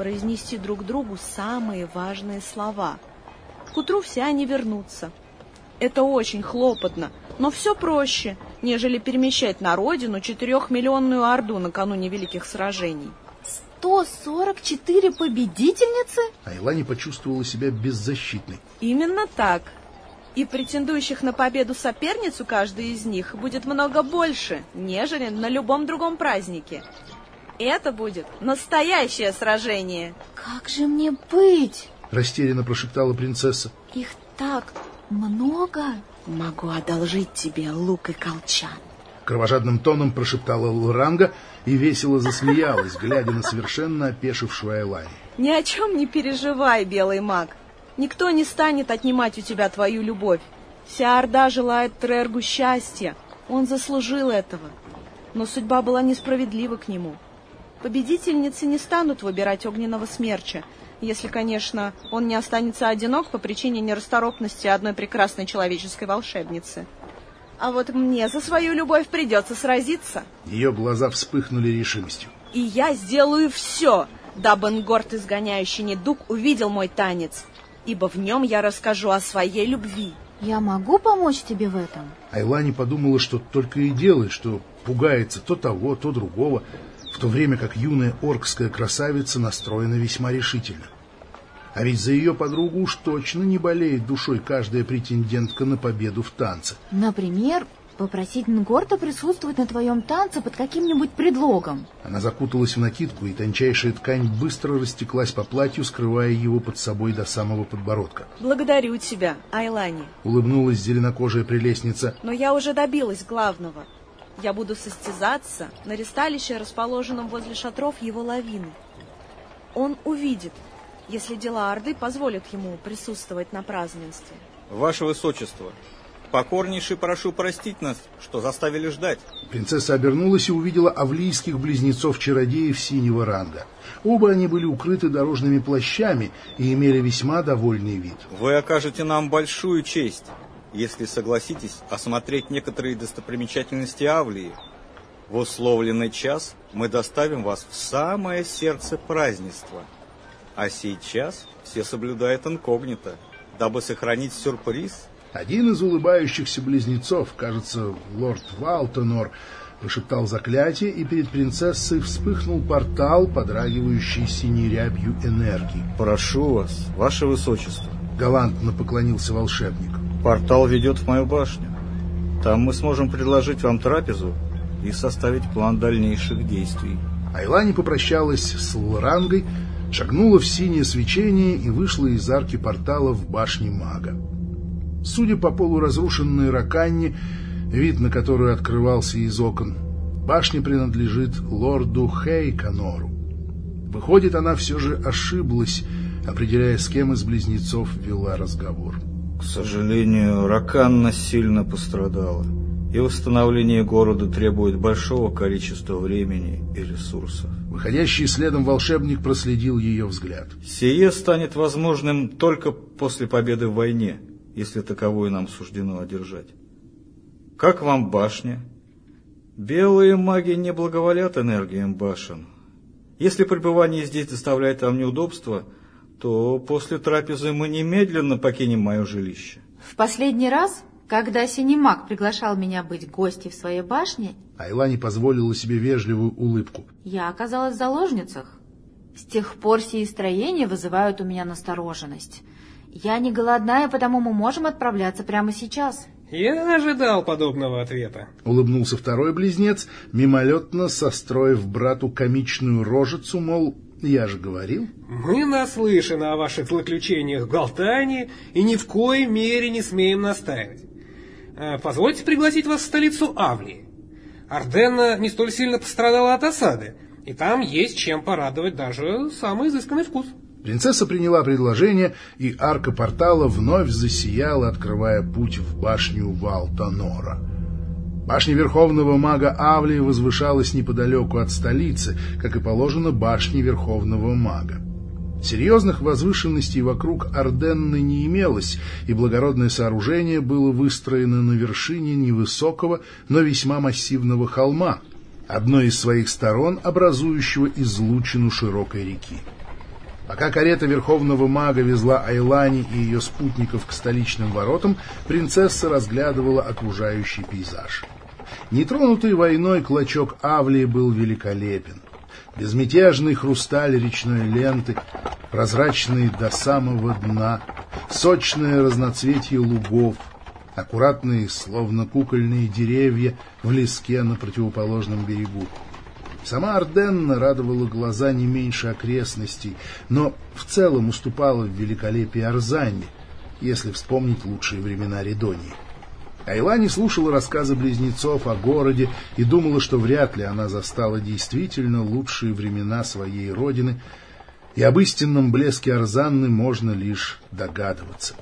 произнести друг другу самые важные слова. К утру все они вернутся. Это очень хлопотно, но все проще, нежели перемещать на родину четырехмиллионную орду накануне великих сражений. 144 победительницы? Айла не почувствовала себя беззащитной. Именно так. И претендующих на победу соперницу каждой из них будет много больше, нежели на любом другом празднике. Это будет настоящее сражение. Как же мне быть? Растерянно прошептала принцесса. Их так много. Могу одолжить тебе лук и колчан. Кровожадным тоном прошептала Луранга и весело засмеялась, глядя на совершенно опешившую Айлани. Ни о чем не переживай, белый маг. Никто не станет отнимать у тебя твою любовь. Вся Орда желает Трергу счастья. Он заслужил этого. Но судьба была несправедлива к нему. Победительницы не станут выбирать огненного смерча, если, конечно, он не останется одинок по причине нерасторопности одной прекрасной человеческой волшебницы. А вот мне за свою любовь придется сразиться. Ее глаза вспыхнули решимостью. И я сделаю все, дабы Нгорт, изгоняющий недуг, увидел мой танец, ибо в нем я расскажу о своей любви. Я могу помочь тебе в этом? Айлани подумала, что только и делает, что пугается то того, то другого, в то время как юная оркская красавица настроена весьма решительно. А ведь за ее подругу уж точно не болеет душой каждая претендентка на победу в танце. Например, попросить Нгорта присутствовать на твоем танце под каким-нибудь предлогом. Она закуталась в накидку, и тончайшая ткань быстро растеклась по платью, скрывая его под собой до самого подбородка. Благодарю тебя, Айлани. Улыбнулась зеленокожая прелестница. Но я уже добилась главного. Я буду состязаться на ресталище, расположенном возле шатров его лавины. Он увидит, если дела Орды позволят ему присутствовать на празднестве. Ваше Высочество, покорнейше прошу простить нас, что заставили ждать. Принцесса обернулась и увидела авлийских близнецов-чародеев синего ранга. Оба они были укрыты дорожными плащами и имели весьма довольный вид. Вы окажете нам большую честь, если согласитесь осмотреть некоторые достопримечательности Авлии. В условленный час мы доставим вас в самое сердце празднества. А сейчас все соблюдают инкогнито, дабы сохранить сюрприз. Один из улыбающихся близнецов, кажется, лорд Валтонор, прошептал заклятие, и перед принцессой вспыхнул портал, подрагивающий синей рябью энергии. «Прошу вас, ваше высочество!» — галантно поклонился волшебник. Портал ведет в мою башню. Там мы сможем предложить вам трапезу и составить план дальнейших действий. Айлани попрощалась с Лурангой, шагнула в синее свечение и вышла из арки портала в башне мага. Судя по полуразрушенной раканне, вид на которую открывался из окон, башня принадлежит лорду Хейканору. Выходит, она все же ошиблась, определяя, с кем из близнецов вела разговор. — к сожалению, Раканна сильно пострадала, и восстановление города требует большого количества времени и ресурсов. Выходящий следом волшебник проследил ее взгляд. Сие станет возможным только после победы в войне, если таковую нам суждено одержать. Как вам башня? Белые маги не благоволят энергиям башен. Если пребывание здесь доставляет вам неудобства – то после трапезы мы немедленно покинем мое жилище. В последний раз, когда Синемак приглашал меня быть гостем в своей башне... Айла не позволила себе вежливую улыбку. Я оказалась в заложницах. С тех пор сии строения вызывают у меня настороженность. Я не голодная, потому мы можем отправляться прямо сейчас. Я ожидал подобного ответа. Улыбнулся второй близнец, мимолетно состроив брату комичную рожицу, мол, я же говорил. Мы наслышаны о ваших злоключениях в Галтане и ни в коей мере не смеем настаивать. Э, позвольте пригласить вас в столицу Авлии. Арденна не столь сильно пострадала от осады, и там есть чем порадовать даже самый изысканный вкус. Принцесса приняла предложение, и арка портала вновь засияла, открывая путь в башню Валтанора. Башня Верховного Мага Авлии возвышалась неподалеку от столицы, как и положено башне Верховного Мага. Серьезных возвышенностей вокруг Орденны не имелось, и благородное сооружение было выстроено на вершине невысокого, но весьма массивного холма, одной из своих сторон образующего излучину широкой реки. Пока карета Верховного Мага везла Айлани и ее спутников к столичным воротам, принцесса разглядывала окружающий пейзаж. Нетронутый войной клочок Авлии был великолепен. Безмятежный хрусталь речной ленты, прозрачный до самого дна, сочное разноцветие лугов, аккуратные, словно кукольные деревья в леске на противоположном берегу. Сама Арденна радовала глаза не меньше окрестностей, но в целом уступала в великолепии Арзани, если вспомнить лучшие времена Редонии. Айлани слушала рассказы близнецов о городе и думала, что вряд ли она застала действительно лучшие времена своей родины, и об истинном блеске Арзанны можно лишь догадываться.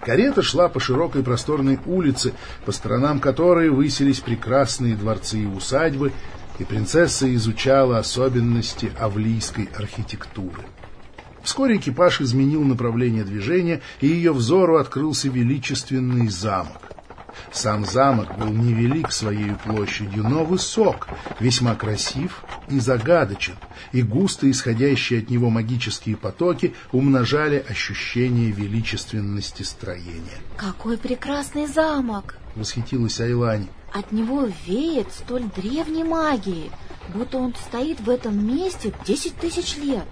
Карета шла по широкой просторной улице, по сторонам которой высились прекрасные дворцы и усадьбы, и принцесса изучала особенности авлийской архитектуры. Вскоре экипаж изменил направление движения, и ее взору открылся величественный замок. Сам замок был невелик своей площадью, но высок, весьма красив и загадочен, и густо исходящие от него магические потоки умножали ощущение величественности строения. «Какой прекрасный замок!» — восхитилась Айлани. От него веет столь древней магией, будто он стоит в этом месте десять тысяч лет.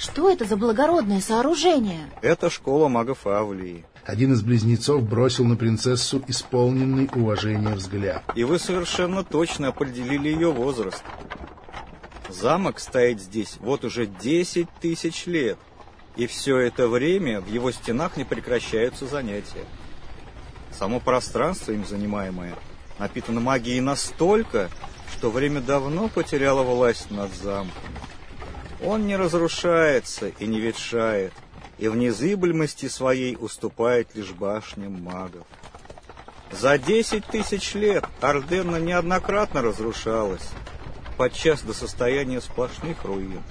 Что это за благородное сооружение? Это школа магов Авлии. Один из близнецов бросил на принцессу исполненный уважения взгляд. И вы совершенно точно определили ее возраст. Замок стоит здесь вот уже десять тысяч лет. И все это время в его стенах не прекращаются занятия. Само пространство им занимаемое напитано магией настолько, что время давно потеряло власть над замком. Он не разрушается и не ветшает, и в незыблемости своей уступает лишь башням магов. За десять тысяч лет Орденна неоднократно разрушалась, подчас до состояния сплошных руин.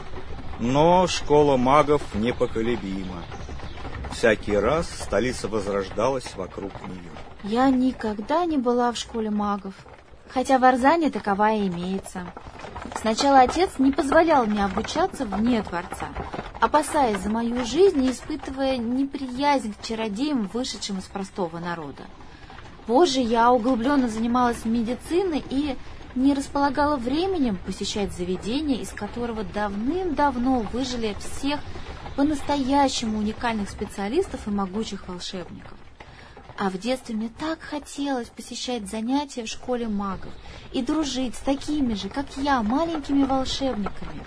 Но школа магов непоколебима. Всякий раз столица возрождалась вокруг нее. Я никогда не была в школе магов, хотя в Арзане таковая имеется. Сначала отец не позволял мне обучаться вне дворца, опасаясь за мою жизнь и испытывая неприязнь к чародеям, вышедшим из простого народа. Позже я углубленно занималась медициной и не располагала временем посещать заведение, из которого давным-давно выжили всех по-настоящему уникальных специалистов и могучих волшебников. А в детстве мне так хотелось посещать занятия в школе магов и дружить с такими же, как я, маленькими волшебниками,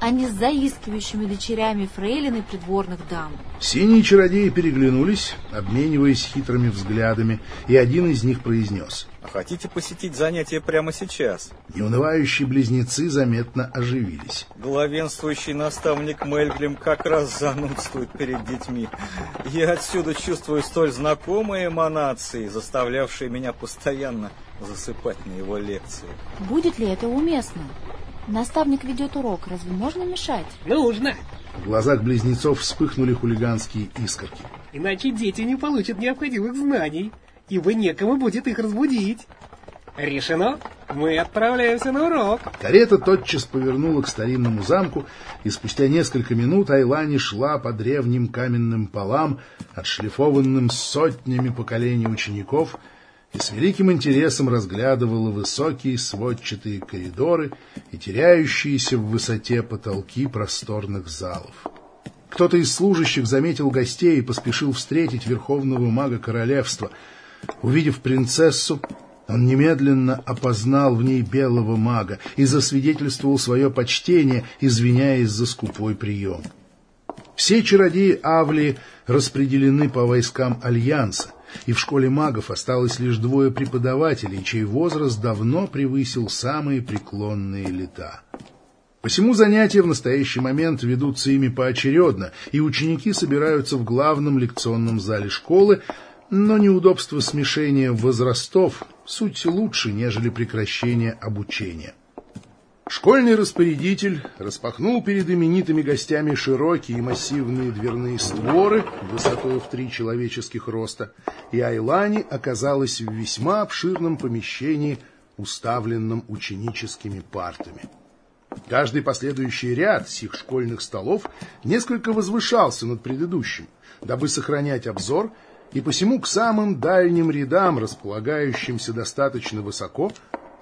а не с заискивающими дочерями фрейлин и придворных дам. Синие чародеи переглянулись, обмениваясь хитрыми взглядами, и один из них произнес. А хотите посетить занятия прямо сейчас? Неунывающие близнецы заметно оживились. Главенствующий наставник Мельглем как раз занудствует перед детьми. Я отсюда чувствую столь знакомые эманации, заставлявшие меня постоянно засыпать на его лекции. Будет ли это уместно? Наставник ведет урок, разве можно мешать? Нужно, В глазах близнецов вспыхнули хулиганские искорки. иначе дети не получат необходимых знаний, ибо некому будет их разбудить. Решено, мы отправляемся на урок. Карета тотчас повернула к старинному замку, и спустя несколько минут Айлани шла по древним каменным полам, отшлифованным сотнями поколений учеников, и с великим интересом разглядывала высокие сводчатые коридоры и теряющиеся в высоте потолки просторных залов. Кто-то из служащих заметил гостей и поспешил встретить верховного мага королевства. Увидев принцессу, он немедленно опознал в ней белого мага и засвидетельствовал свое почтение, извиняясь за скупой прием. Все чародеи Авлии распределены по войскам Альянса, и в школе магов осталось лишь двое преподавателей, чей возраст давно превысил самые преклонные лета. Посему занятия в настоящий момент ведутся ими поочередно, и ученики собираются в главном лекционном зале школы, но неудобство смешения возрастов суть лучше, нежели прекращение обучения. Школьный распорядитель распахнул перед именитыми гостями широкие массивные дверные створы высотой в три человеческих роста, и Айлани оказалась в весьма обширном помещении, уставленном ученическими партами. Каждый последующий ряд сих школьных столов несколько возвышался над предыдущим, дабы сохранять обзор и посему к самым дальним рядам, располагающимся достаточно высоко,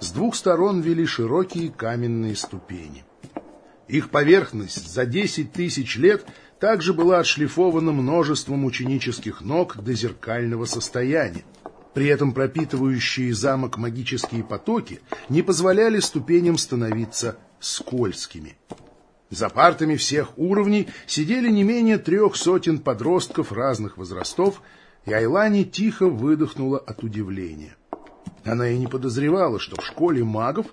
с двух сторон вели широкие каменные ступени. Их поверхность за десять тысяч лет также была отшлифована множеством ученических ног до зеркального состояния. При этом пропитывающие замок магические потоки не позволяли ступеням становиться скользкими. За партами всех уровней сидели не менее трех сотен подростков разных возрастов, и Айлани тихо выдохнула от удивления. Она и не подозревала, что в школе магов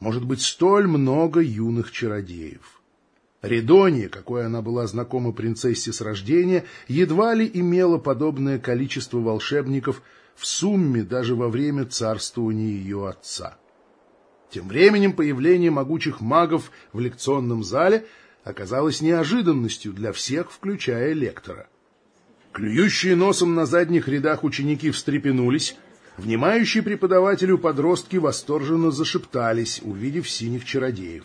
может быть столь много юных чародеев. Редония, какой она была знакома принцессе с рождения, едва ли имела подобное количество волшебников в сумме даже во время царствования ее отца. Тем временем появление могучих магов в лекционном зале оказалось неожиданностью для всех, включая лектора. Клюющие носом на задних рядах ученики встрепенулись, внимающие преподавателю подростки восторженно зашептались, увидев синих чародеев.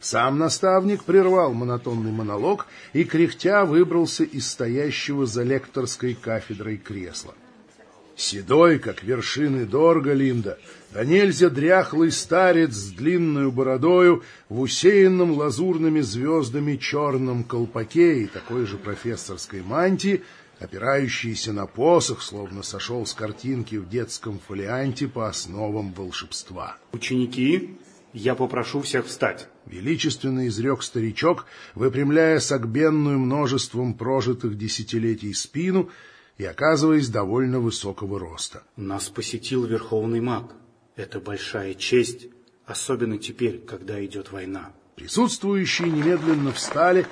Сам наставник прервал монотонный монолог и, кряхтя, выбрался из стоящего за лекторской кафедрой кресла. Седой, как вершины Доргалинда, да нельзя дряхлый старец с длинную бородою в усеянном лазурными звездами черном колпаке и такой же профессорской мантии опирающийся на посох, словно сошел с картинки в детском фолианте по основам волшебства. «Ученики, я попрошу всех встать!» Величественно изрек старичок, выпрямляя согбенную множеством прожитых десятилетий спину и оказываясь довольно высокого роста. «Нас посетил Верховный Маг. Это большая честь, особенно теперь, когда идет война». Присутствующие немедленно встали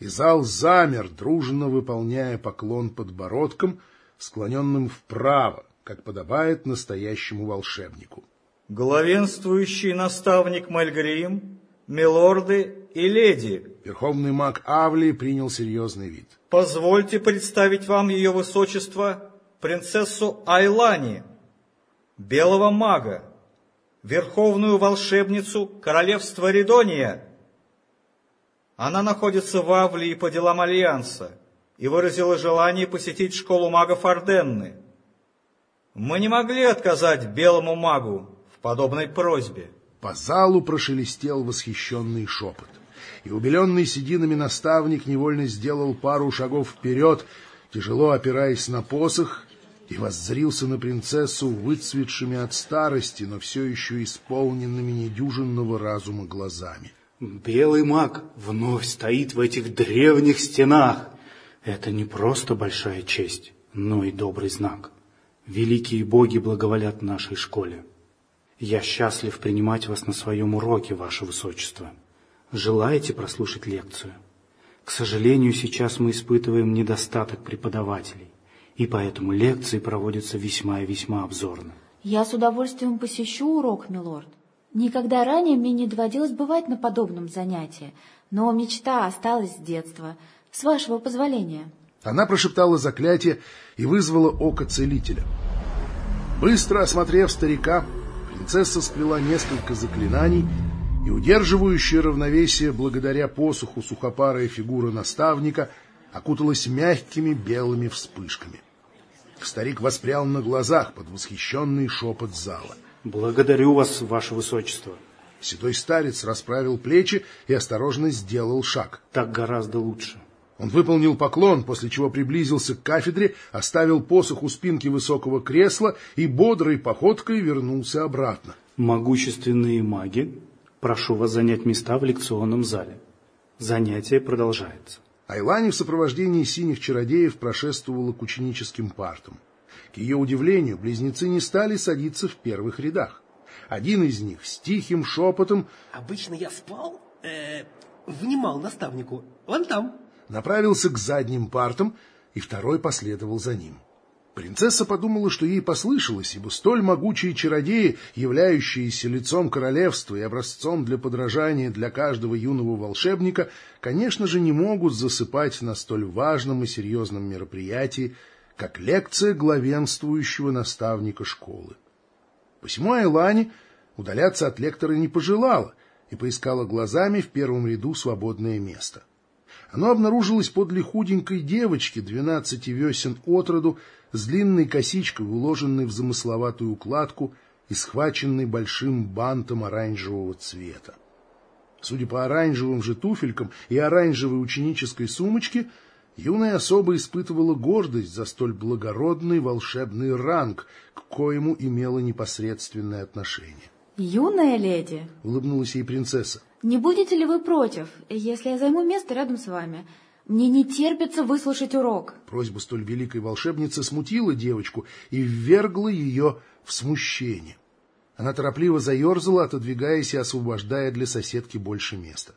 и зал замер, дружно выполняя поклон подбородком, склоненным вправо, как подобает настоящему волшебнику. Главенствующий наставник Мальгрим, милорды и леди. Верховный маг Авли принял серьезный вид. Позвольте представить вам ее высочество, принцессу Айлани, белого мага, верховную волшебницу королевства Ридония, она находится в Авлии по делам Альянса и выразила желание посетить школу магов Орденны. Мы не могли отказать белому магу в подобной просьбе. По залу прошелестел восхищенный шепот, и убеленный сединами наставник невольно сделал пару шагов вперед, тяжело опираясь на посох, и воззрился на принцессу выцветшими от старости, но все еще исполненными недюжинного разума глазами. Белый маг вновь стоит в этих древних стенах. Это не просто большая честь, но и добрый знак. Великие боги благоволят нашей школе. Я счастлив принимать вас на своем уроке, ваше высочество. Желаете прослушать лекцию? К сожалению, сейчас мы испытываем недостаток преподавателей, и поэтому лекции проводятся весьма и весьма обзорно. Я с удовольствием посещу урок, милорд. Никогда ранее мне не доводилось бывать на подобном занятии, но мечта осталась с детства. С вашего позволения. Она прошептала заклятие и вызвала око целителя. Быстро осмотрев старика, принцесса сплела несколько заклинаний, и удерживающая равновесие благодаря посоху сухопарая фигура наставника окуталась мягкими белыми вспышками. Старик воспрял на глазах под восхищенный шепот зала — Благодарю вас, ваше высочество. Седой старец расправил плечи и осторожно сделал шаг. Так гораздо лучше. Он выполнил поклон, после чего приблизился к кафедре, оставил посох у спинки высокого кресла и бодрой походкой вернулся обратно. Могущественные маги, прошу вас занять места в лекционном зале. Занятие продолжается. Айлани в сопровождении синих чародеев прошествовала к ученическим партам. К ее удивлению, близнецы не стали садиться в первых рядах. Один из них с тихим шепотом Обычно я спал, э, внимал наставнику. Вон там. направился к задним партам, и второй последовал за ним. Принцесса подумала, что ей послышалось, ибо столь могучие чародеи, являющиеся лицом королевства и образцом для подражания для каждого юного волшебника, конечно же, не могут засыпать на столь важном и серьезном мероприятии, как лекция главенствующего наставника школы. Посему Айлани удаляться от лектора не пожелала и поискала глазами в первом ряду свободное место. Оно обнаружилось подле худенькой девочки двенадцати весен от роду, с длинной косичкой, уложенной в замысловатую укладку и схваченной большим бантом оранжевого цвета. Судя по оранжевым же туфелькам и оранжевой ученической сумочке, юная особа испытывала гордость за столь благородный волшебный ранг, к коему имела непосредственное отношение. Юная леди, — улыбнулась ей принцесса. не будете ли вы против, если я займу место рядом с вами? Мне не терпится выслушать урок. Просьба столь великой волшебницы смутила девочку и ввергла ее в смущение. Она торопливо заерзала, отодвигаясь и освобождая для соседки больше места.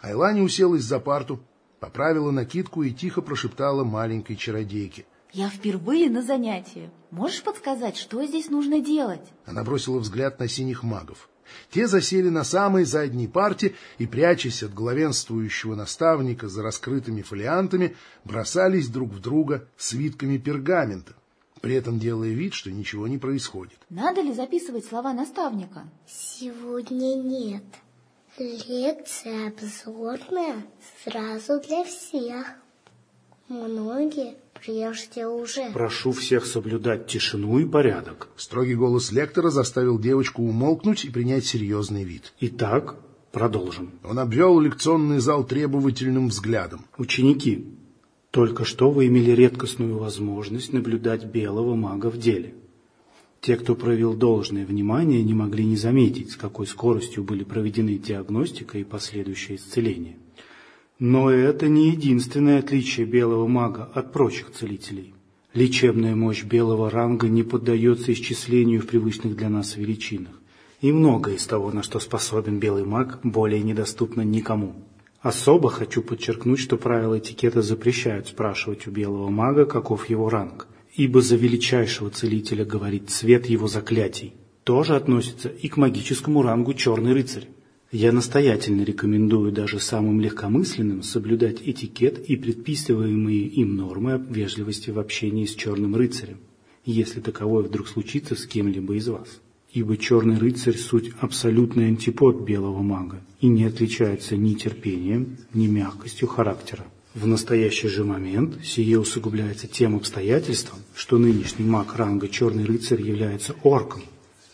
Айлани уселась за парту, поправила накидку и тихо прошептала маленькой чародейке. Я впервые на занятии. Можешь подсказать, что здесь нужно делать? Она бросила взгляд на синих магов. Те засели на самой задней парте и, прячась от главенствующего наставника за раскрытыми фолиантами, бросались друг в друга свитками пергамента, при этом делая вид, что ничего не происходит. Надо ли записывать слова наставника? Сегодня нет. Лекция обзорная сразу для всех. Многие прежде уже. Прошу всех соблюдать тишину и порядок. Строгий голос лектора заставил девочку умолкнуть и принять серьезный вид. Итак, продолжим. Он обвел лекционный зал требовательным взглядом. Ученики, только что вы имели редкостную возможность наблюдать белого мага в деле. Те, кто проявил должное внимание, не могли не заметить, с какой скоростью были проведены диагностика и последующее исцеление. Но это не единственное отличие белого мага от прочих целителей. Лечебная мощь белого ранга не поддается исчислению в привычных для нас величинах. И многое из того, на что способен белый маг, более недоступно никому. Особо хочу подчеркнуть, что правила этикета запрещают спрашивать у белого мага, каков его ранг, ибо за величайшего целителя говорит цвет его заклятий. Тоже относится и к магическому рангу черный рыцарь. Я настоятельно рекомендую даже самым легкомысленным соблюдать этикет и предписываемые им нормы вежливости в общении с черным рыцарем, если таковое вдруг случится с кем-либо из вас. Ибо черный рыцарь – суть абсолютный антипод белого мага и не отличается ни терпением, ни мягкостью характера. В настоящий же момент сие усугубляется тем обстоятельством, что нынешний маг ранга черный рыцарь является орком,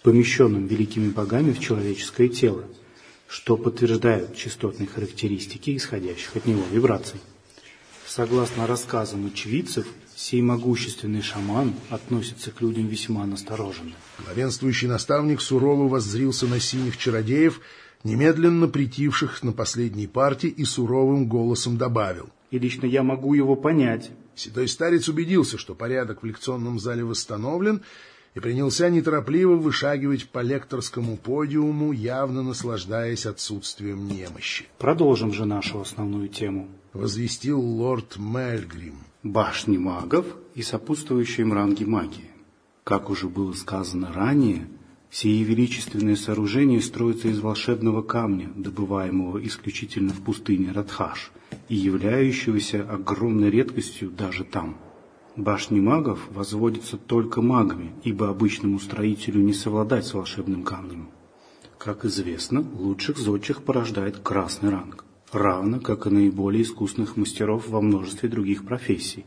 помещенным великими богами в человеческое тело, что подтверждают частотные характеристики исходящих от него вибраций. Согласно рассказам очевидцев, сей могущественный шаман относится к людям весьма настороженно. Главенствующий наставник сурово воззрился на синих чародеев, немедленно притивших на последней партии, и суровым голосом добавил. И лично я могу его понять. Седой старец убедился, что порядок в лекционном зале восстановлен, и принялся неторопливо вышагивать по лекторскому подиуму, явно наслаждаясь отсутствием немощи. Продолжим же нашу основную тему. Возвестил лорд Мельгрим. Башни магов и сопутствующие им ранги магии. Как уже было сказано ранее, сие величественное сооружение строится из волшебного камня, добываемого исключительно в пустыне Радхаш и являющегося огромной редкостью даже там. Башни магов возводятся только магами, ибо обычному строителю не совладать с волшебным камнем. Как известно, лучших зодчих порождает красный ранг, равно как и наиболее искусных мастеров во множестве других профессий.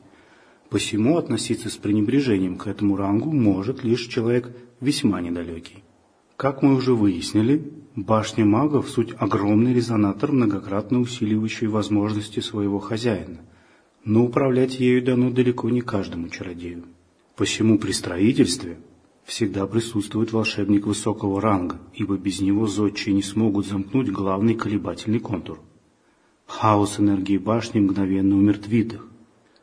Посему относиться с пренебрежением к этому рангу может лишь человек весьма недалекий. Как мы уже выяснили, башня магов – суть огромный резонатор, многократно усиливающий возможности своего хозяина – но управлять ею дано далеко не каждому чародею. Посему при строительстве всегда присутствует волшебник высокого ранга, ибо без него зодчие не смогут замкнуть главный колебательный контур. Хаос энергии башни мгновенно умертвит их.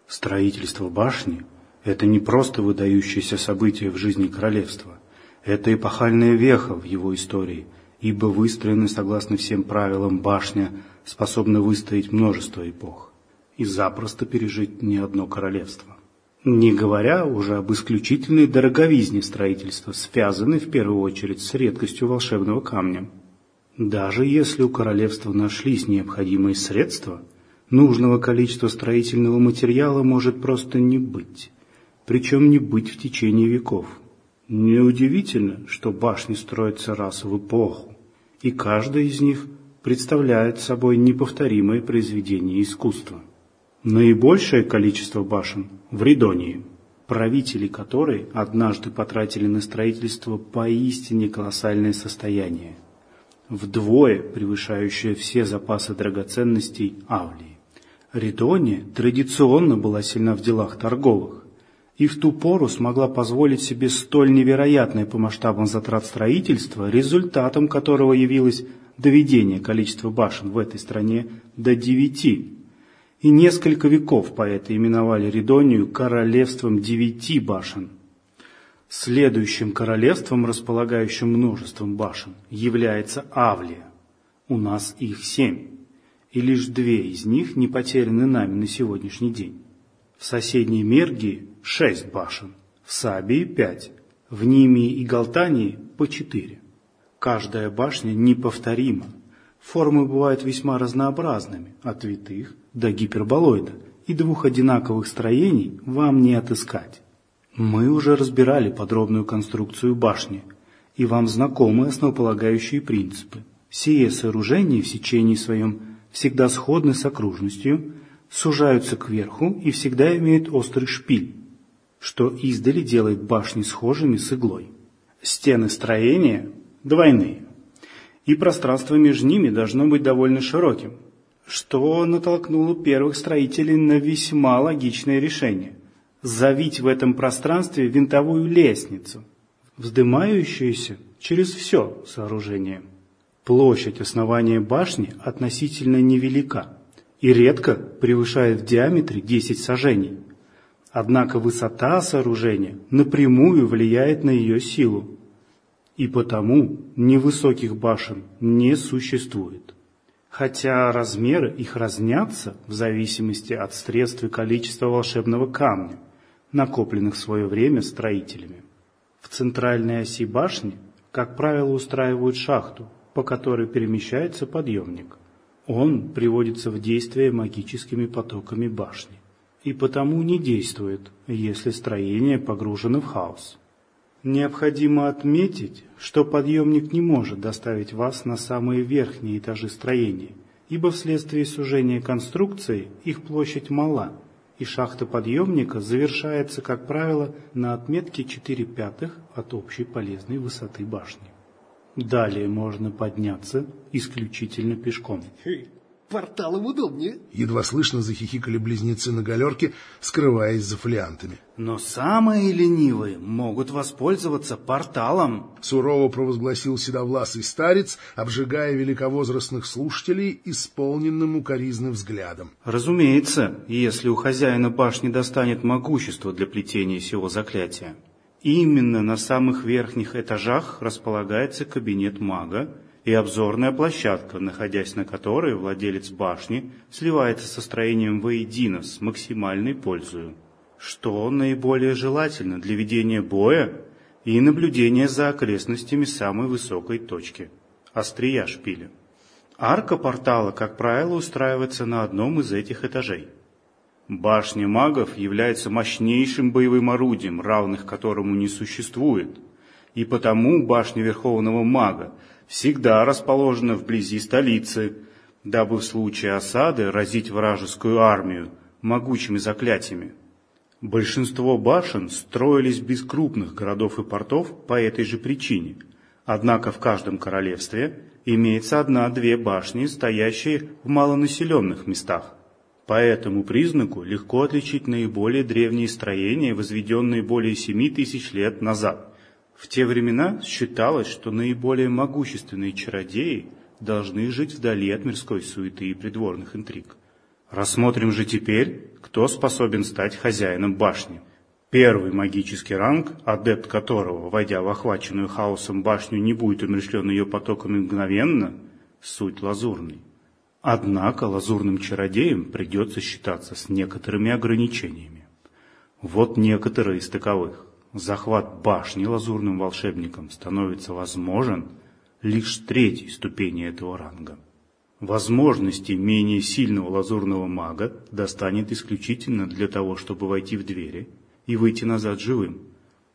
Строительство башни – это не просто выдающееся событие в жизни королевства, это эпохальная веха в его истории, ибо выстроенная согласно всем правилам башня способна выстоять множество эпох и запросто пережить не одно королевство. Не говоря уже об исключительной дороговизне строительства, связанной в первую очередь с редкостью волшебного камня. Даже если у королевства нашлись необходимые средства, нужного количества строительного материала может просто не быть, причем не быть в течение веков. Неудивительно, что башни строятся раз в эпоху, и каждая из них представляет собой неповторимое произведение искусства. Наибольшее количество башен в Ридонии, правители которой однажды потратили на строительство поистине колоссальное состояние, вдвое превышающее все запасы драгоценностей Авлии. Ридония традиционно была сильна в делах торговых и в ту пору смогла позволить себе столь невероятное по масштабам затрат строительства, результатом которого явилось доведение количества башен в этой стране до девяти и несколько веков поэты именовали Ридонию королевством девяти башен. Следующим королевством, располагающим множеством башен, является Авлия. У нас их семь, и лишь две из них не потеряны нами на сегодняшний день. В соседней Мергии шесть башен, в Сабии пять, в Нимии и Галтании по четыре. Каждая башня неповторима, Формы бывают весьма разнообразными, от витых до гиперболоида, и двух одинаковых строений вам не отыскать. Мы уже разбирали подробную конструкцию башни, и вам знакомы основополагающие принципы. Сие сооружения в сечении своем всегда сходны с окружностью, сужаются кверху и всегда имеют острый шпиль, что издали делает башни схожими с иглой. Стены строения двойные, и пространство между ними должно быть довольно широким, что натолкнуло первых строителей на весьма логичное решение – завить в этом пространстве винтовую лестницу, вздымающуюся через все сооружение. Площадь основания башни относительно невелика и редко превышает в диаметре 10 сажений. Однако высота сооружения напрямую влияет на ее силу и потому невысоких башен не существует. Хотя размеры их разнятся в зависимости от средств и количества волшебного камня, накопленных в свое время строителями. В центральной оси башни, как правило, устраивают шахту, по которой перемещается подъемник. Он приводится в действие магическими потоками башни и потому не действует, если строение погружено в хаос. Необходимо отметить, что подъемник не может доставить вас на самые верхние этажи строения, ибо вследствие сужения конструкции их площадь мала, и шахта подъемника завершается, как правило, на отметке 4 пятых от общей полезной высоты башни. Далее можно подняться исключительно пешком. Порталом удобнее. Едва слышно захихикали близнецы на галерке, скрываясь за фолиантами. Но самые ленивые могут воспользоваться порталом. Сурово провозгласил седовласый старец, обжигая великовозрастных слушателей исполненным укоризным взглядом. Разумеется, если у хозяина башни достанет могущество для плетения сего заклятия. Именно на самых верхних этажах располагается кабинет мага, и обзорная площадка, находясь на которой владелец башни сливается со строением воедино с максимальной пользой, что наиболее желательно для ведения боя и наблюдения за окрестностями самой высокой точки – острия шпиля. Арка портала, как правило, устраивается на одном из этих этажей. Башня магов является мощнейшим боевым орудием, равных которому не существует, и потому башня Верховного Мага – всегда расположена вблизи столицы, дабы в случае осады разить вражескую армию могучими заклятиями. Большинство башен строились без крупных городов и портов по этой же причине, однако в каждом королевстве имеется одна-две башни, стоящие в малонаселенных местах. По этому признаку легко отличить наиболее древние строения, возведенные более семи тысяч лет назад. В те времена считалось, что наиболее могущественные чародеи должны жить вдали от мирской суеты и придворных интриг. Рассмотрим же теперь, кто способен стать хозяином башни. Первый магический ранг, адепт которого, войдя в охваченную хаосом башню, не будет умершлен ее потоками мгновенно, суть лазурный. Однако лазурным чародеям придется считаться с некоторыми ограничениями. Вот некоторые из таковых. Захват башни лазурным волшебником становится возможен лишь третьей ступени этого ранга. Возможности менее сильного лазурного мага достанет исключительно для того, чтобы войти в двери и выйти назад живым,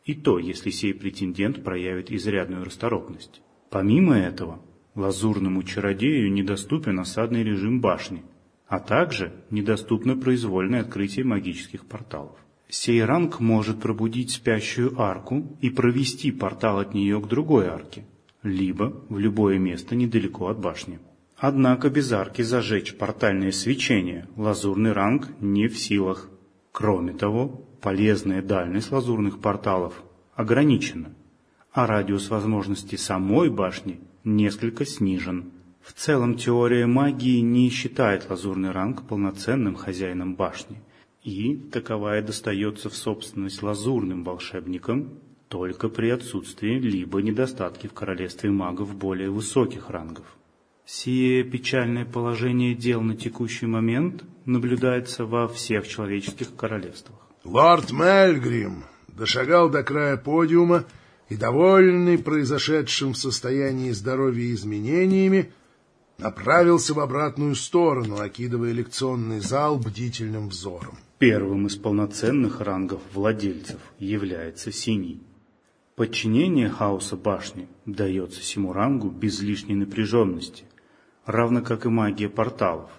и то, если сей претендент проявит изрядную расторопность. Помимо этого, лазурному чародею недоступен осадный режим башни, а также недоступно произвольное открытие магических порталов. Сей ранг может пробудить спящую арку и провести портал от нее к другой арке, либо в любое место недалеко от башни. Однако без арки зажечь портальное свечение лазурный ранг не в силах. Кроме того, полезная дальность лазурных порталов ограничена, а радиус возможностей самой башни несколько снижен. В целом теория магии не считает лазурный ранг полноценным хозяином башни, и таковая достается в собственность лазурным волшебникам только при отсутствии либо недостатке в королевстве магов более высоких рангов. Сие печальное положение дел на текущий момент наблюдается во всех человеческих королевствах. Лорд Мельгрим дошагал до края подиума и, довольный произошедшим в состоянии здоровья изменениями, направился в обратную сторону, окидывая лекционный зал бдительным взором. Первым из полноценных рангов владельцев является синий. Подчинение хаоса башни дается сему рангу без лишней напряженности – равно как и магия порталов.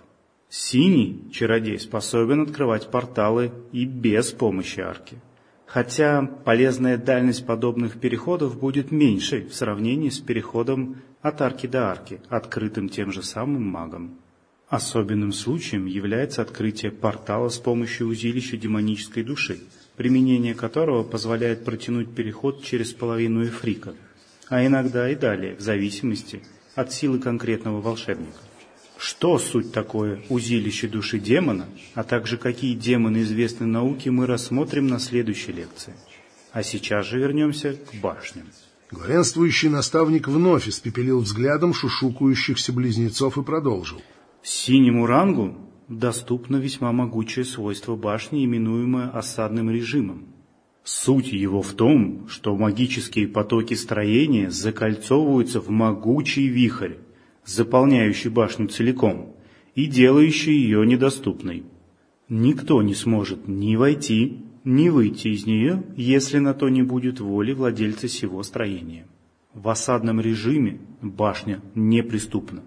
Синий чародей способен открывать порталы и без помощи арки. Хотя полезная дальность подобных переходов будет меньшей в сравнении с переходом от арки до арки, открытым тем же самым магом. Особенным случаем является открытие портала с помощью узилища демонической души, применение которого позволяет протянуть переход через половину эфрика, а иногда и далее, в зависимости от силы конкретного волшебника. Что суть такое узилище души демона, а также какие демоны известны науке, мы рассмотрим на следующей лекции. А сейчас же вернемся к башням. Главенствующий наставник вновь испепелил взглядом шушукающихся близнецов и продолжил. Синему рангу доступно весьма могучее свойство башни, именуемое осадным режимом. Суть его в том, что магические потоки строения закольцовываются в могучий вихрь, заполняющий башню целиком и делающий ее недоступной. Никто не сможет ни войти, ни выйти из нее, если на то не будет воли владельца всего строения. В осадном режиме башня неприступна.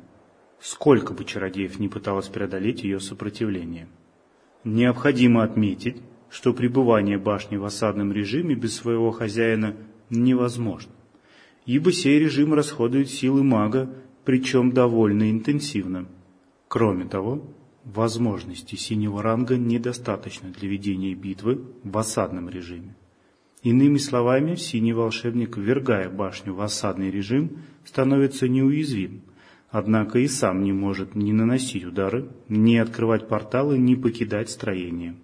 Сколько бы чародеев не пыталось преодолеть ее сопротивление. Необходимо отметить, что пребывание башни в осадном режиме без своего хозяина невозможно, ибо сей режим расходует силы мага, причем довольно интенсивно. Кроме того, возможности синего ранга недостаточно для ведения битвы в осадном режиме. Иными словами, синий волшебник, ввергая башню в осадный режим, становится неуязвим, однако и сам не может ни наносить удары, ни открывать порталы, ни покидать строение.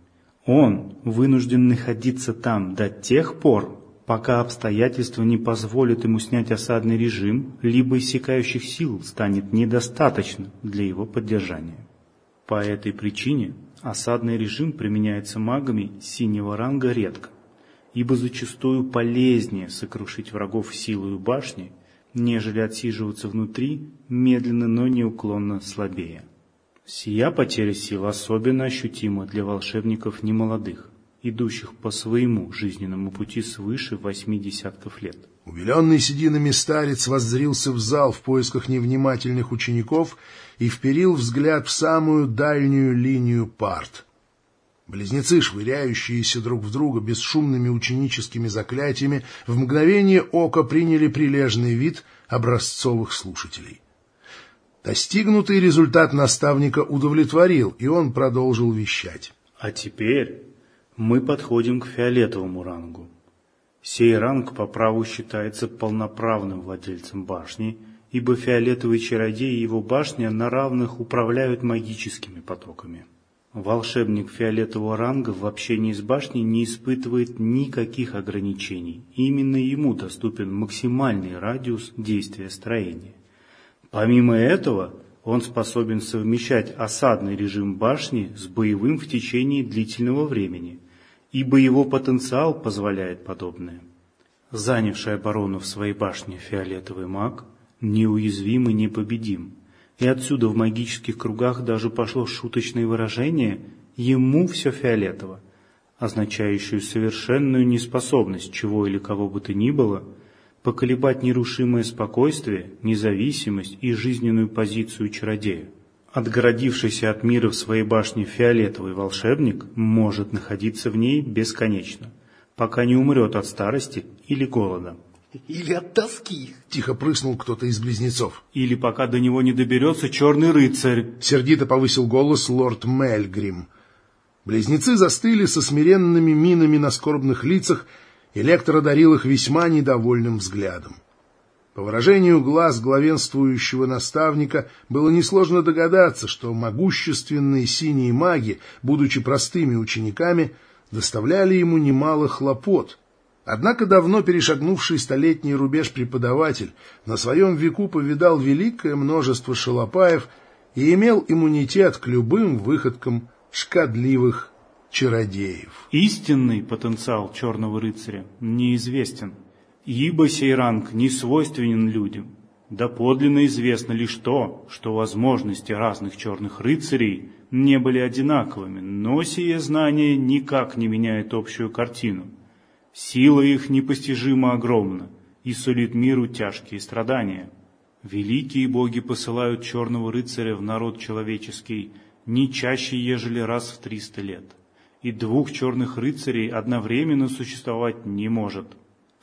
Он вынужден находиться там до тех пор, пока обстоятельства не позволят ему снять осадный режим, либо иссякающих сил станет недостаточно для его поддержания. По этой причине осадный режим применяется магами синего ранга редко, ибо зачастую полезнее сокрушить врагов силою башни, нежели отсиживаться внутри, медленно, но неуклонно слабее. Сия потеря сил особенно ощутима для волшебников немолодых, идущих по своему жизненному пути свыше восьми десятков лет. Убеленный сединами старец воззрился в зал в поисках невнимательных учеников и вперил взгляд в самую дальнюю линию парт. Близнецы, швыряющиеся друг в друга бесшумными ученическими заклятиями, в мгновение ока приняли прилежный вид образцовых слушателей. Достигнутый результат наставника удовлетворил, и он продолжил вещать. А теперь мы подходим к фиолетовому рангу. Сей ранг по праву считается полноправным владельцем башни, ибо фиолетовый чародей и его башня на равных управляют магическими потоками. Волшебник фиолетового ранга в общении с башней не испытывает никаких ограничений. Именно ему доступен максимальный радиус действия строения. Помимо этого, он способен совмещать осадный режим башни с боевым в течение длительного времени, ибо его потенциал позволяет подобное. Занявший оборону в своей башне фиолетовый маг неуязвим и непобедим – и отсюда в магических кругах даже пошло шуточное выражение «ему все фиолетово», означающее совершенную неспособность чего или кого бы то ни было поколебать нерушимое спокойствие, независимость и жизненную позицию чародея. Отгородившийся от мира в своей башне фиолетовый волшебник может находиться в ней бесконечно, пока не умрет от старости или голода. Или от тоски. Тихо прыснул кто-то из близнецов. Или пока до него не доберется черный рыцарь. Сердито повысил голос лорд Мельгрим. Близнецы застыли со смиренными минами на скорбных лицах, и лектор одарил их весьма недовольным взглядом. По выражению глаз главенствующего наставника было несложно догадаться, что могущественные синие маги, будучи простыми учениками, доставляли ему немало хлопот — Однако давно перешагнувший столетний рубеж преподаватель на своем веку повидал великое множество шалопаев и имел иммунитет к любым выходкам шкодливых чародеев. Истинный потенциал черного рыцаря неизвестен, ибо сей ранг не свойственен людям. Доподлинно известно лишь то, что возможности разных черных рыцарей не были одинаковыми, но сие знание никак не меняет общую картину. Сила их непостижимо огромна и сулит миру тяжкие страдания. Великие боги посылают черного рыцаря в народ человеческий не чаще, ежели раз в триста лет. И двух черных рыцарей одновременно существовать не может.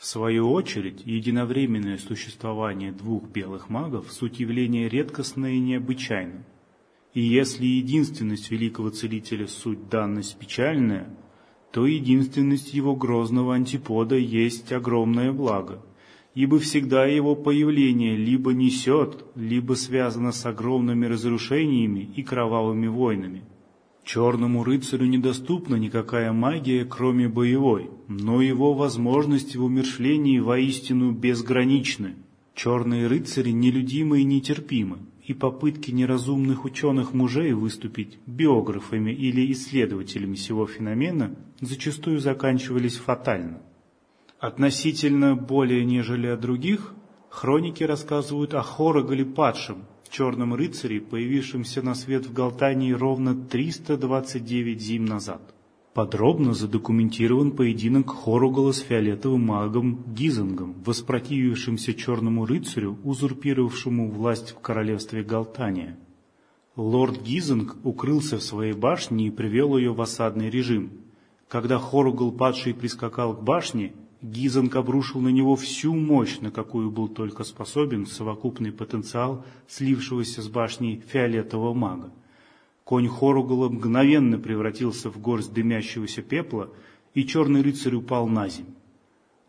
В свою очередь, единовременное существование двух белых магов суть явление редкостное и необычайно. И если единственность великого целителя суть данность печальная – то единственность его грозного антипода есть огромное благо, ибо всегда его появление либо несет, либо связано с огромными разрушениями и кровавыми войнами. Черному рыцарю недоступна никакая магия, кроме боевой, но его возможности в умершлении воистину безграничны. Черные рыцари нелюдимы и нетерпимы, и попытки неразумных ученых-мужей выступить биографами или исследователями всего феномена зачастую заканчивались фатально. Относительно более нежели о других, хроники рассказывают о Хорогале падшем, черном рыцаре, появившемся на свет в Галтании ровно 329 зим назад подробно задокументирован поединок Хоругала с фиолетовым магом Гизангом, воспротивившимся черному рыцарю, узурпировавшему власть в королевстве Галтания. Лорд Гизанг укрылся в своей башне и привел ее в осадный режим. Когда Хоругал падший прискакал к башне, Гизанг обрушил на него всю мощь, на какую был только способен совокупный потенциал слившегося с башней фиолетового мага. Конь Хоругала мгновенно превратился в горсть дымящегося пепла, и черный рыцарь упал на землю.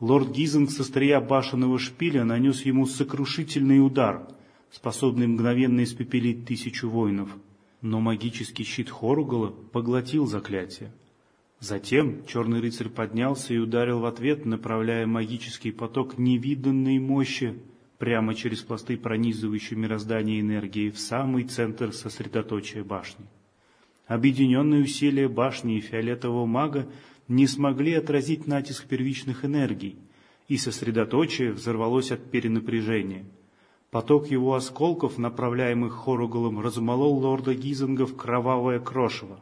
Лорд Гизинг со стрия башенного шпиля нанес ему сокрушительный удар, способный мгновенно испепелить тысячу воинов, но магический щит Хоругала поглотил заклятие. Затем черный рыцарь поднялся и ударил в ответ, направляя магический поток невиданной мощи прямо через пласты пронизывающей мироздание энергии в самый центр сосредоточия башни. Объединенные усилия башни и фиолетового мага не смогли отразить натиск первичных энергий, и сосредоточие взорвалось от перенапряжения. Поток его осколков, направляемых Хоругалом, размолол лорда Гизинга в кровавое крошево.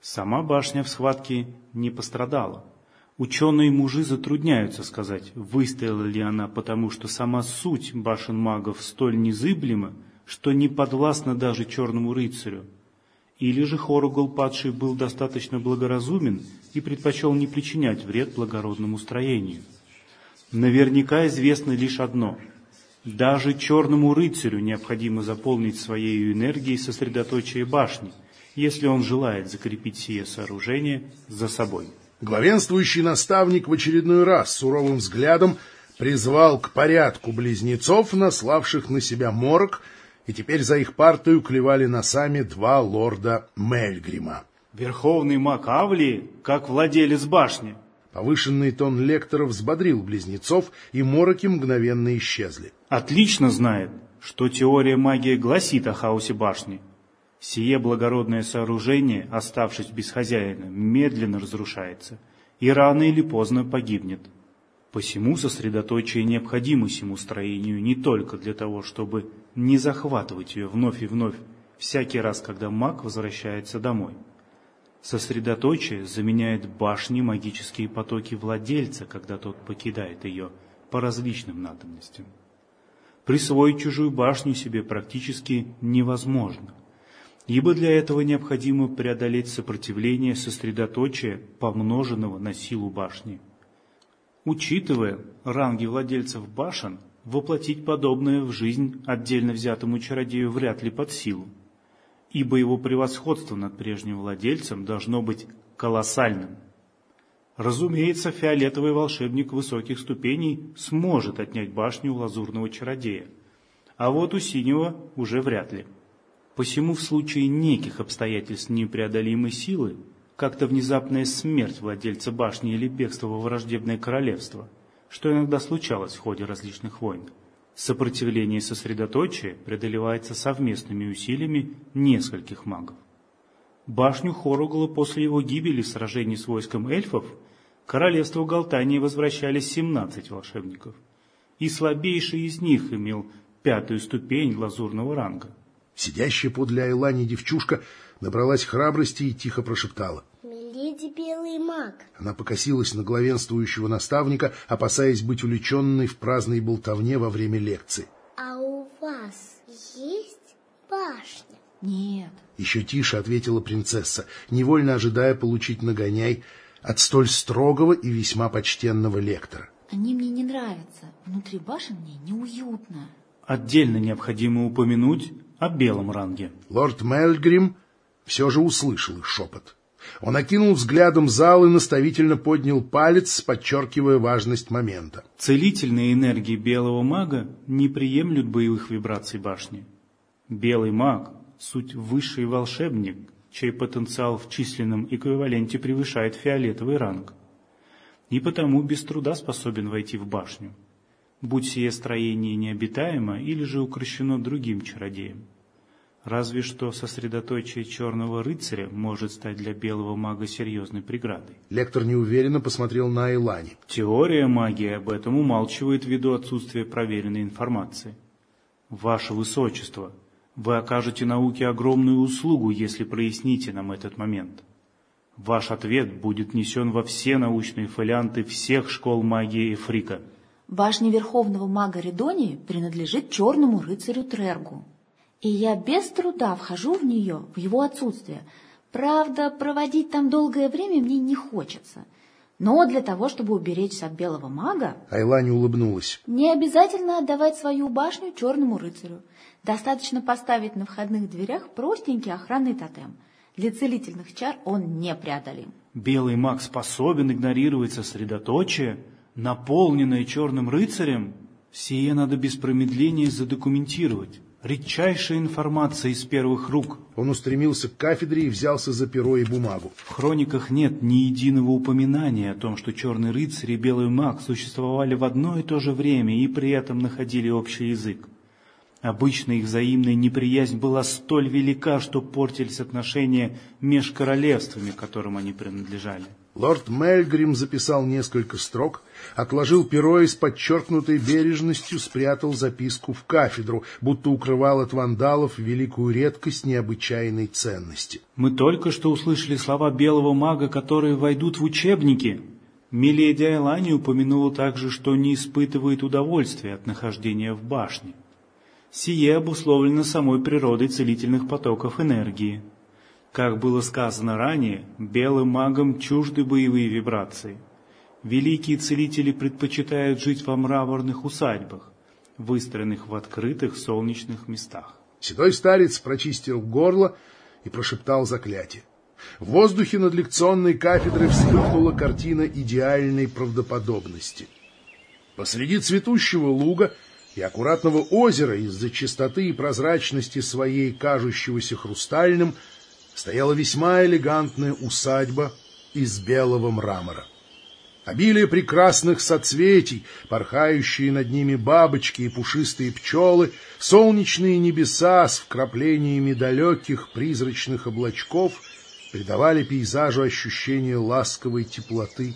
Сама башня в схватке не пострадала. Ученые-мужи затрудняются сказать, выстояла ли она, потому что сама суть башен магов столь незыблема, что не подвластна даже черному рыцарю. Или же Хоругал падший был достаточно благоразумен и предпочел не причинять вред благородному строению. Наверняка известно лишь одно. Даже черному рыцарю необходимо заполнить своей энергией сосредоточие башни, если он желает закрепить сие сооружение за собой. Главенствующий наставник в очередной раз суровым взглядом призвал к порядку близнецов, наславших на себя морок, и теперь за их партию клевали носами два лорда Мельгрима. Верховный маг Авлии, как владелец башни. Повышенный тон лектора взбодрил близнецов, и мороки мгновенно исчезли. Отлично знает, что теория магии гласит о хаосе башни. Сие благородное сооружение, оставшись без хозяина, медленно разрушается и рано или поздно погибнет. Посему сосредоточие необходимо всему строению не только для того, чтобы не захватывать ее вновь и вновь всякий раз, когда маг возвращается домой. Сосредоточие заменяет башни магические потоки владельца, когда тот покидает ее по различным надобностям. Присвоить чужую башню себе практически невозможно, ибо для этого необходимо преодолеть сопротивление сосредоточия, помноженного на силу башни. Учитывая ранги владельцев башен, воплотить подобное в жизнь отдельно взятому чародею вряд ли под силу ибо его превосходство над прежним владельцем должно быть колоссальным. Разумеется, фиолетовый волшебник высоких ступеней сможет отнять башню у лазурного чародея, а вот у синего уже вряд ли. Посему в случае неких обстоятельств непреодолимой силы, как-то внезапная смерть владельца башни или бегство во враждебное королевство, что иногда случалось в ходе различных войн, Сопротивление сосредоточия преодолевается совместными усилиями нескольких магов. Башню Хоругла после его гибели в сражении с войском эльфов королевству Галтании возвращались 17 волшебников, и слабейший из них имел пятую ступень лазурного ранга. Сидящая подле Айлани девчушка набралась храбрости и тихо прошептала. «Миледи Белый маг». Она покосилась на главенствующего наставника, опасаясь быть увлеченной в праздной болтовне во время лекции. «А у вас есть башня?» «Нет». Еще тише ответила принцесса, невольно ожидая получить нагоняй от столь строгого и весьма почтенного лектора. «Они мне не нравятся. Внутри башен мне неуютно». Отдельно необходимо упомянуть о белом ранге. Лорд Мельгрим все же услышал их шепот. Он окинул взглядом зал и наставительно поднял палец, подчеркивая важность момента. Целительные энергии белого мага не приемлют боевых вибраций башни. Белый маг — суть высший волшебник, чей потенциал в численном эквиваленте превышает фиолетовый ранг. И потому без труда способен войти в башню, будь сие строение необитаемо или же укращено другим чародеем. Разве что сосредоточие черного рыцаря может стать для белого мага серьезной преградой. Лектор неуверенно посмотрел на Айлани. Теория магии об этом умалчивает ввиду отсутствия проверенной информации. Ваше Высочество, вы окажете науке огромную услугу, если проясните нам этот момент. Ваш ответ будет несен во все научные фолианты всех школ магии Эфрика. Башня Верховного Мага Редонии принадлежит черному рыцарю Трергу. И я без труда вхожу в нее в его отсутствие. Правда, проводить там долгое время мне не хочется. Но для того, чтобы уберечься от белого мага... Айлани улыбнулась. Не обязательно отдавать свою башню черному рыцарю. Достаточно поставить на входных дверях простенький охранный тотем. Для целительных чар он непреодолим. Белый маг способен игнорировать сосредоточие, наполненное черным рыцарем? Сие надо без промедления задокументировать. Редчайшая информация из первых рук. Он устремился к кафедре и взялся за перо и бумагу. В хрониках нет ни единого упоминания о том, что черный рыцарь и белый маг существовали в одно и то же время и при этом находили общий язык. Обычно их взаимная неприязнь была столь велика, что портились отношения меж королевствами, которым они принадлежали. Лорд Мельгрим записал несколько строк, отложил перо и с подчеркнутой бережностью спрятал записку в кафедру, будто укрывал от вандалов великую редкость необычайной ценности. «Мы только что услышали слова белого мага, которые войдут в учебники», Миледи Айлани упомянула также, что не испытывает удовольствия от нахождения в башне. Сие обусловлено самой природой целительных потоков энергии. Как было сказано ранее, белым магам чужды боевые вибрации. Великие целители предпочитают жить во мраморных усадьбах, выстроенных в открытых солнечных местах. Седой старец прочистил горло и прошептал заклятие. В воздухе над лекционной кафедрой вспыхнула картина идеальной правдоподобности. Посреди цветущего луга и аккуратного озера из-за чистоты и прозрачности своей кажущегося хрустальным стояла весьма элегантная усадьба из белого мрамора. Обилие прекрасных соцветий, порхающие над ними бабочки и пушистые пчелы, солнечные небеса с вкраплениями далеких призрачных облачков придавали пейзажу ощущение ласковой теплоты,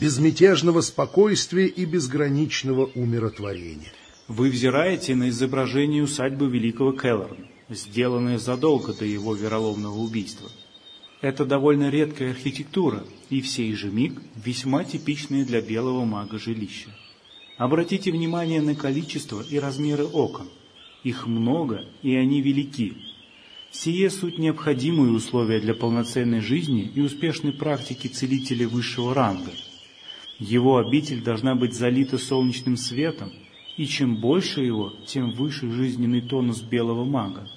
безмятежного спокойствия и безграничного умиротворения. Вы взираете на изображение усадьбы великого Келлорна, сделанное задолго до его вероломного убийства. Это довольно редкая архитектура, и в сей же миг весьма типичное для белого мага жилище. Обратите внимание на количество и размеры окон. Их много, и они велики. Сие суть необходимые условия для полноценной жизни и успешной практики целителя высшего ранга. Его обитель должна быть залита солнечным светом, и чем больше его, тем выше жизненный тонус белого мага.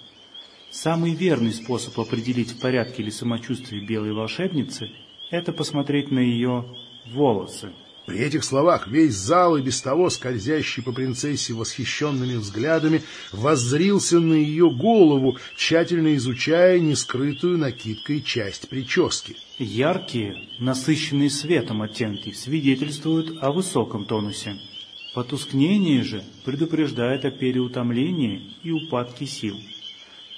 Самый верный способ определить, в порядке ли самочувствие белой волшебницы, это посмотреть на ее волосы. При этих словах весь зал, и без того скользящий по принцессе восхищенными взглядами, воззрился на ее голову, тщательно изучая нескрытую накидкой часть прически. Яркие, насыщенные светом оттенки свидетельствуют о высоком тонусе. Потускнение же предупреждает о переутомлении и упадке сил.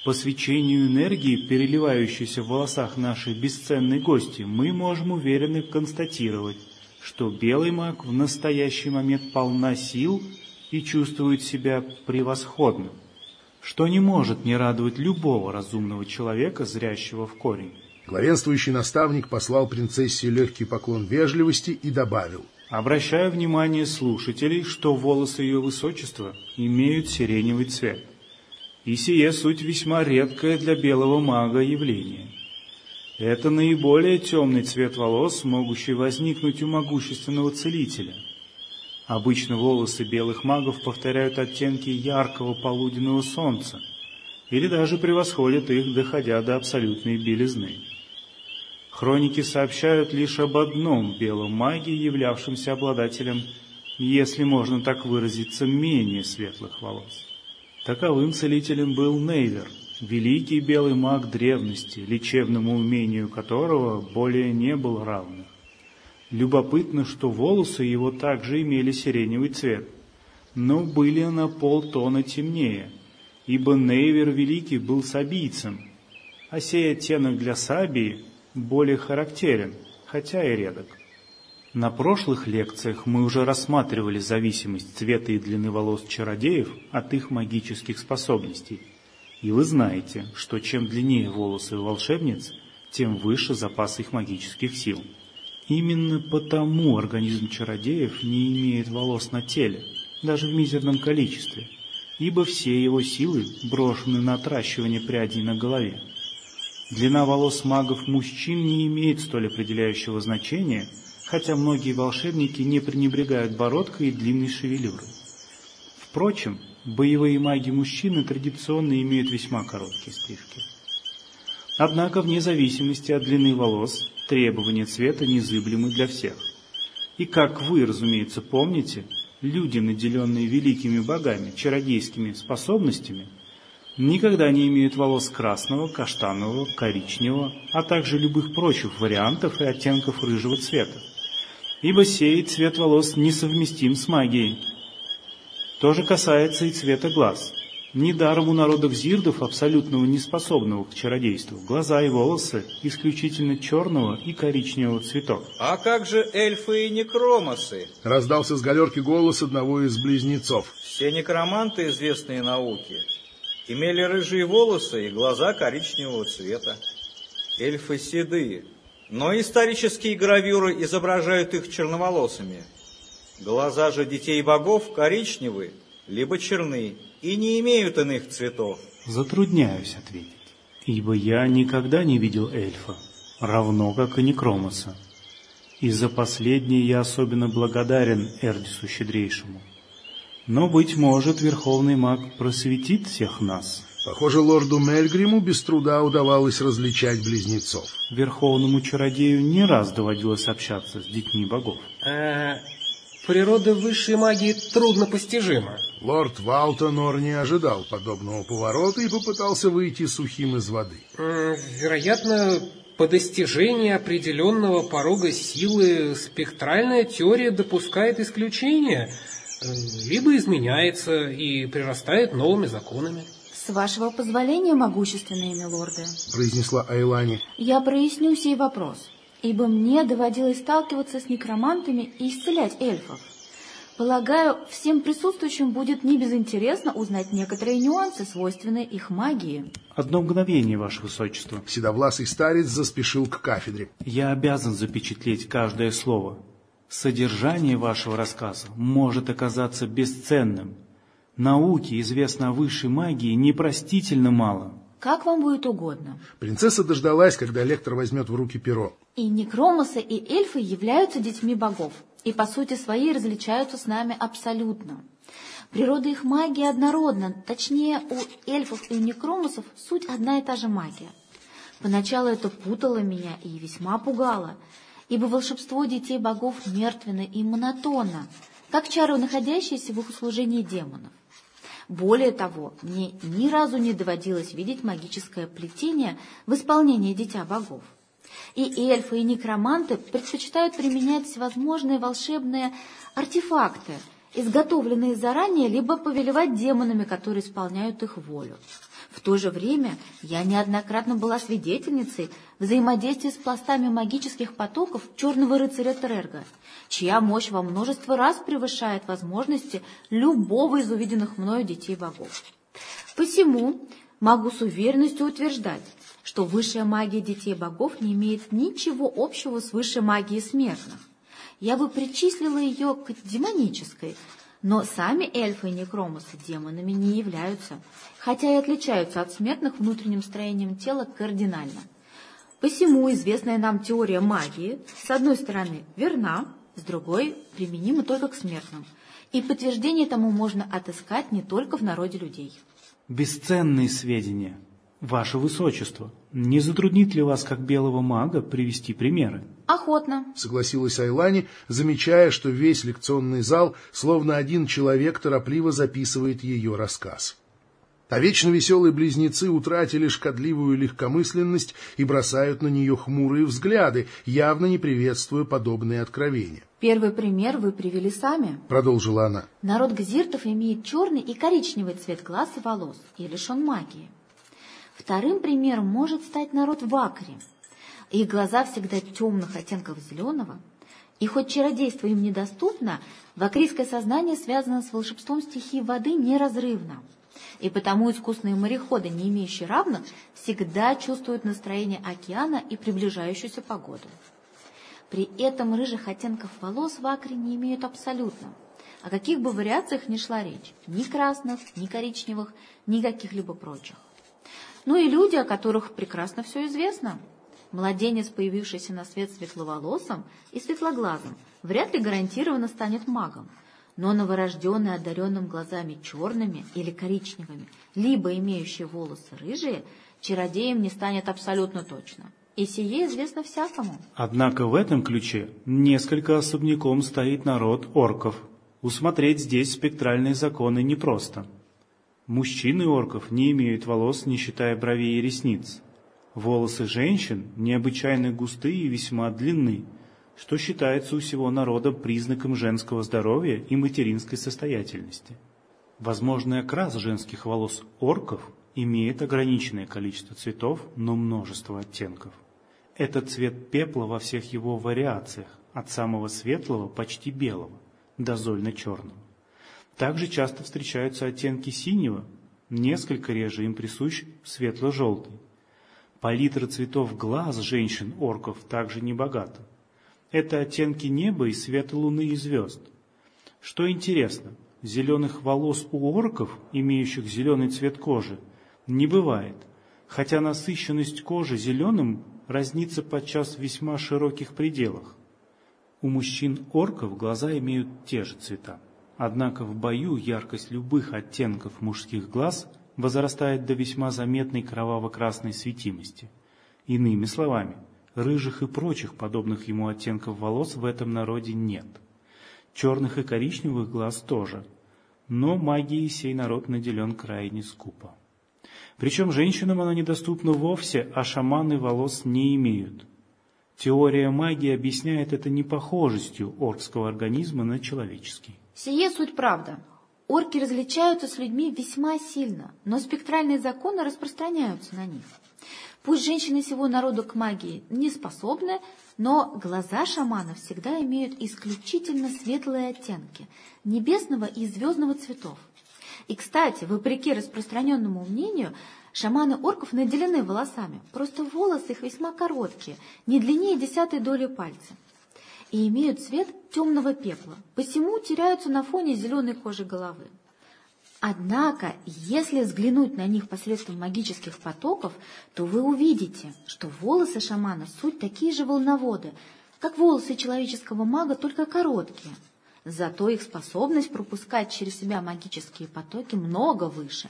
По свечению энергии, переливающейся в волосах нашей бесценной гости, мы можем уверенно констатировать, что белый маг в настоящий момент полна сил и чувствует себя превосходным, что не может не радовать любого разумного человека, зрящего в корень. Главенствующий наставник послал принцессе легкий поклон вежливости и добавил. Обращаю внимание слушателей, что волосы ее высочества имеют сиреневый цвет и сие суть весьма редкое для белого мага явление. Это наиболее темный цвет волос, могущий возникнуть у могущественного целителя. Обычно волосы белых магов повторяют оттенки яркого полуденного солнца, или даже превосходят их, доходя до абсолютной белизны. Хроники сообщают лишь об одном белом маге, являвшемся обладателем, если можно так выразиться, менее светлых волос. Таковым целителем был Нейвер, великий белый маг древности, лечебному умению которого более не было равных. Любопытно, что волосы его также имели сиреневый цвет, но были на полтона темнее, ибо Нейвер Великий был сабийцем, а сей оттенок для сабии более характерен, хотя и редок. На прошлых лекциях мы уже рассматривали зависимость цвета и длины волос чародеев от их магических способностей. И вы знаете, что чем длиннее волосы у волшебниц, тем выше запас их магических сил. Именно потому организм чародеев не имеет волос на теле, даже в мизерном количестве, ибо все его силы брошены на отращивание прядей на голове. Длина волос магов-мужчин не имеет столь определяющего значения – хотя многие волшебники не пренебрегают бородкой и длинной шевелюрой. Впрочем, боевые маги-мужчины традиционно имеют весьма короткие стрижки. Однако, вне зависимости от длины волос, требования цвета незыблемы для всех. И как вы, разумеется, помните, люди, наделенные великими богами, чародейскими способностями, никогда не имеют волос красного, каштанового, коричневого, а также любых прочих вариантов и оттенков рыжего цвета ибо сей цвет волос несовместим с магией. То же касается и цвета глаз. Недаром у народов зирдов, абсолютного неспособного к чародейству, глаза и волосы исключительно черного и коричневого цветов. А как же эльфы и некромосы? Раздался с галерки голос одного из близнецов. Все некроманты, известные науке, имели рыжие волосы и глаза коричневого цвета. Эльфы седые, но исторические гравюры изображают их черноволосыми. Глаза же детей богов коричневые, либо черны, и не имеют иных цветов. Затрудняюсь ответить, ибо я никогда не видел эльфа, равно как и некромоса. И за последнее я особенно благодарен Эрдису Щедрейшему. Но, быть может, Верховный Маг просветит всех нас. Похоже, лорду Мельгриму без труда удавалось различать близнецов. Верховному чародею не раз доводилось общаться с детьми богов. А, природа высшей магии трудно постижима. Лорд Валтонор не ожидал подобного поворота и попытался выйти сухим из воды. Вероятно, по достижении определенного порога силы спектральная теория допускает исключения, либо изменяется и прирастает новыми законами. С вашего позволения, могущественные милорды, произнесла Айлани, я проясню сей вопрос, ибо мне доводилось сталкиваться с некромантами и исцелять эльфов. Полагаю, всем присутствующим будет не безинтересно узнать некоторые нюансы, свойственные их магии. Одно мгновение, Ваше Высочество. Седовласый старец заспешил к кафедре. Я обязан запечатлеть каждое слово. Содержание вашего рассказа может оказаться бесценным. Науке известно о высшей магии непростительно мало. Как вам будет угодно. Принцесса дождалась, когда лектор возьмет в руки перо. И некромосы, и эльфы являются детьми богов, и по сути своей различаются с нами абсолютно. Природа их магии однородна, точнее, у эльфов и некромосов суть одна и та же магия. Поначалу это путало меня и весьма пугало, ибо волшебство детей богов мертвенно и монотонно, как чары, находящиеся в их услужении демонов. Более того, мне ни разу не доводилось видеть магическое плетение в исполнении Дитя Богов. И эльфы, и некроманты предпочитают применять всевозможные волшебные артефакты, изготовленные заранее, либо повелевать демонами, которые исполняют их волю. В то же время я неоднократно была свидетельницей взаимодействия с пластами магических потоков черного рыцаря Трерга, чья мощь во множество раз превышает возможности любого из увиденных мною детей богов. Посему могу с уверенностью утверждать, что высшая магия детей богов не имеет ничего общего с высшей магией смертных. Я бы причислила ее к демонической, но сами эльфы и некромосы демонами не являются, хотя и отличаются от смертных внутренним строением тела кардинально. Посему известная нам теория магии, с одной стороны, верна, с другой, применима только к смертным. И подтверждение тому можно отыскать не только в народе людей. Бесценные сведения. Ваше Высочество, не затруднит ли вас, как белого мага, привести примеры? Охотно. Согласилась Айлани, замечая, что весь лекционный зал, словно один человек, торопливо записывает ее рассказ. А вечно веселые близнецы утратили шкодливую легкомысленность и бросают на нее хмурые взгляды, явно не приветствуя подобные откровения. Первый пример вы привели сами. Продолжила она. Народ гзиртов имеет черный и коричневый цвет глаз и волос и лишен магии. Вторым примером может стать народ в Акре. Их глаза всегда темных оттенков зеленого, и хоть чародейство им недоступно, вакрийское сознание связано с волшебством стихии воды неразрывно. И потому искусные мореходы, не имеющие равных, всегда чувствуют настроение океана и приближающуюся погоду. При этом рыжих оттенков волос в Акре не имеют абсолютно. О каких бы вариациях ни шла речь, ни красных, ни коричневых, ни каких-либо прочих. Ну и люди, о которых прекрасно все известно. Младенец, появившийся на свет светловолосым и светлоглазым, вряд ли гарантированно станет магом, но новорожденный, одаренным глазами черными или коричневыми, либо имеющий волосы рыжие, чародеем не станет абсолютно точно. И сие известно всякому. Однако в этом ключе несколько особняком стоит народ орков. Усмотреть здесь спектральные законы непросто. Мужчины орков не имеют волос, не считая бровей и ресниц. Волосы женщин необычайно густые и весьма длинны, что считается у всего народа признаком женского здоровья и материнской состоятельности. Возможный окрас женских волос орков имеет ограниченное количество цветов, но множество оттенков. Это цвет пепла во всех его вариациях, от самого светлого, почти белого, до зольно-черного. Также часто встречаются оттенки синего, несколько реже им присущ светло-желтый. Палитра цветов глаз женщин-орков также не богата. Это оттенки неба и света луны и звезд. Что интересно, зеленых волос у орков, имеющих зеленый цвет кожи, не бывает, хотя насыщенность кожи зеленым разнится подчас в весьма широких пределах. У мужчин-орков глаза имеют те же цвета. Однако в бою яркость любых оттенков мужских глаз возрастает до весьма заметной кроваво-красной светимости. Иными словами, рыжих и прочих подобных ему оттенков волос в этом народе нет. Черных и коричневых глаз тоже. Но магией сей народ наделен крайне скупо. Причем женщинам она недоступна вовсе, а шаманы волос не имеют. Теория магии объясняет это непохожестью оркского организма на человеческий. Сие суть правда. Орки различаются с людьми весьма сильно, но спектральные законы распространяются на них. Пусть женщины всего народа к магии не способны, но глаза шаманов всегда имеют исключительно светлые оттенки небесного и звездного цветов. И, кстати, вопреки распространенному мнению, шаманы орков наделены волосами, просто волосы их весьма короткие, не длиннее десятой доли пальца, и имеют цвет темного пепла, посему теряются на фоне зеленой кожи головы. Однако, если взглянуть на них посредством магических потоков, то вы увидите, что волосы шамана суть такие же волноводы, как волосы человеческого мага, только короткие – Зато их способность пропускать через себя магические потоки много выше.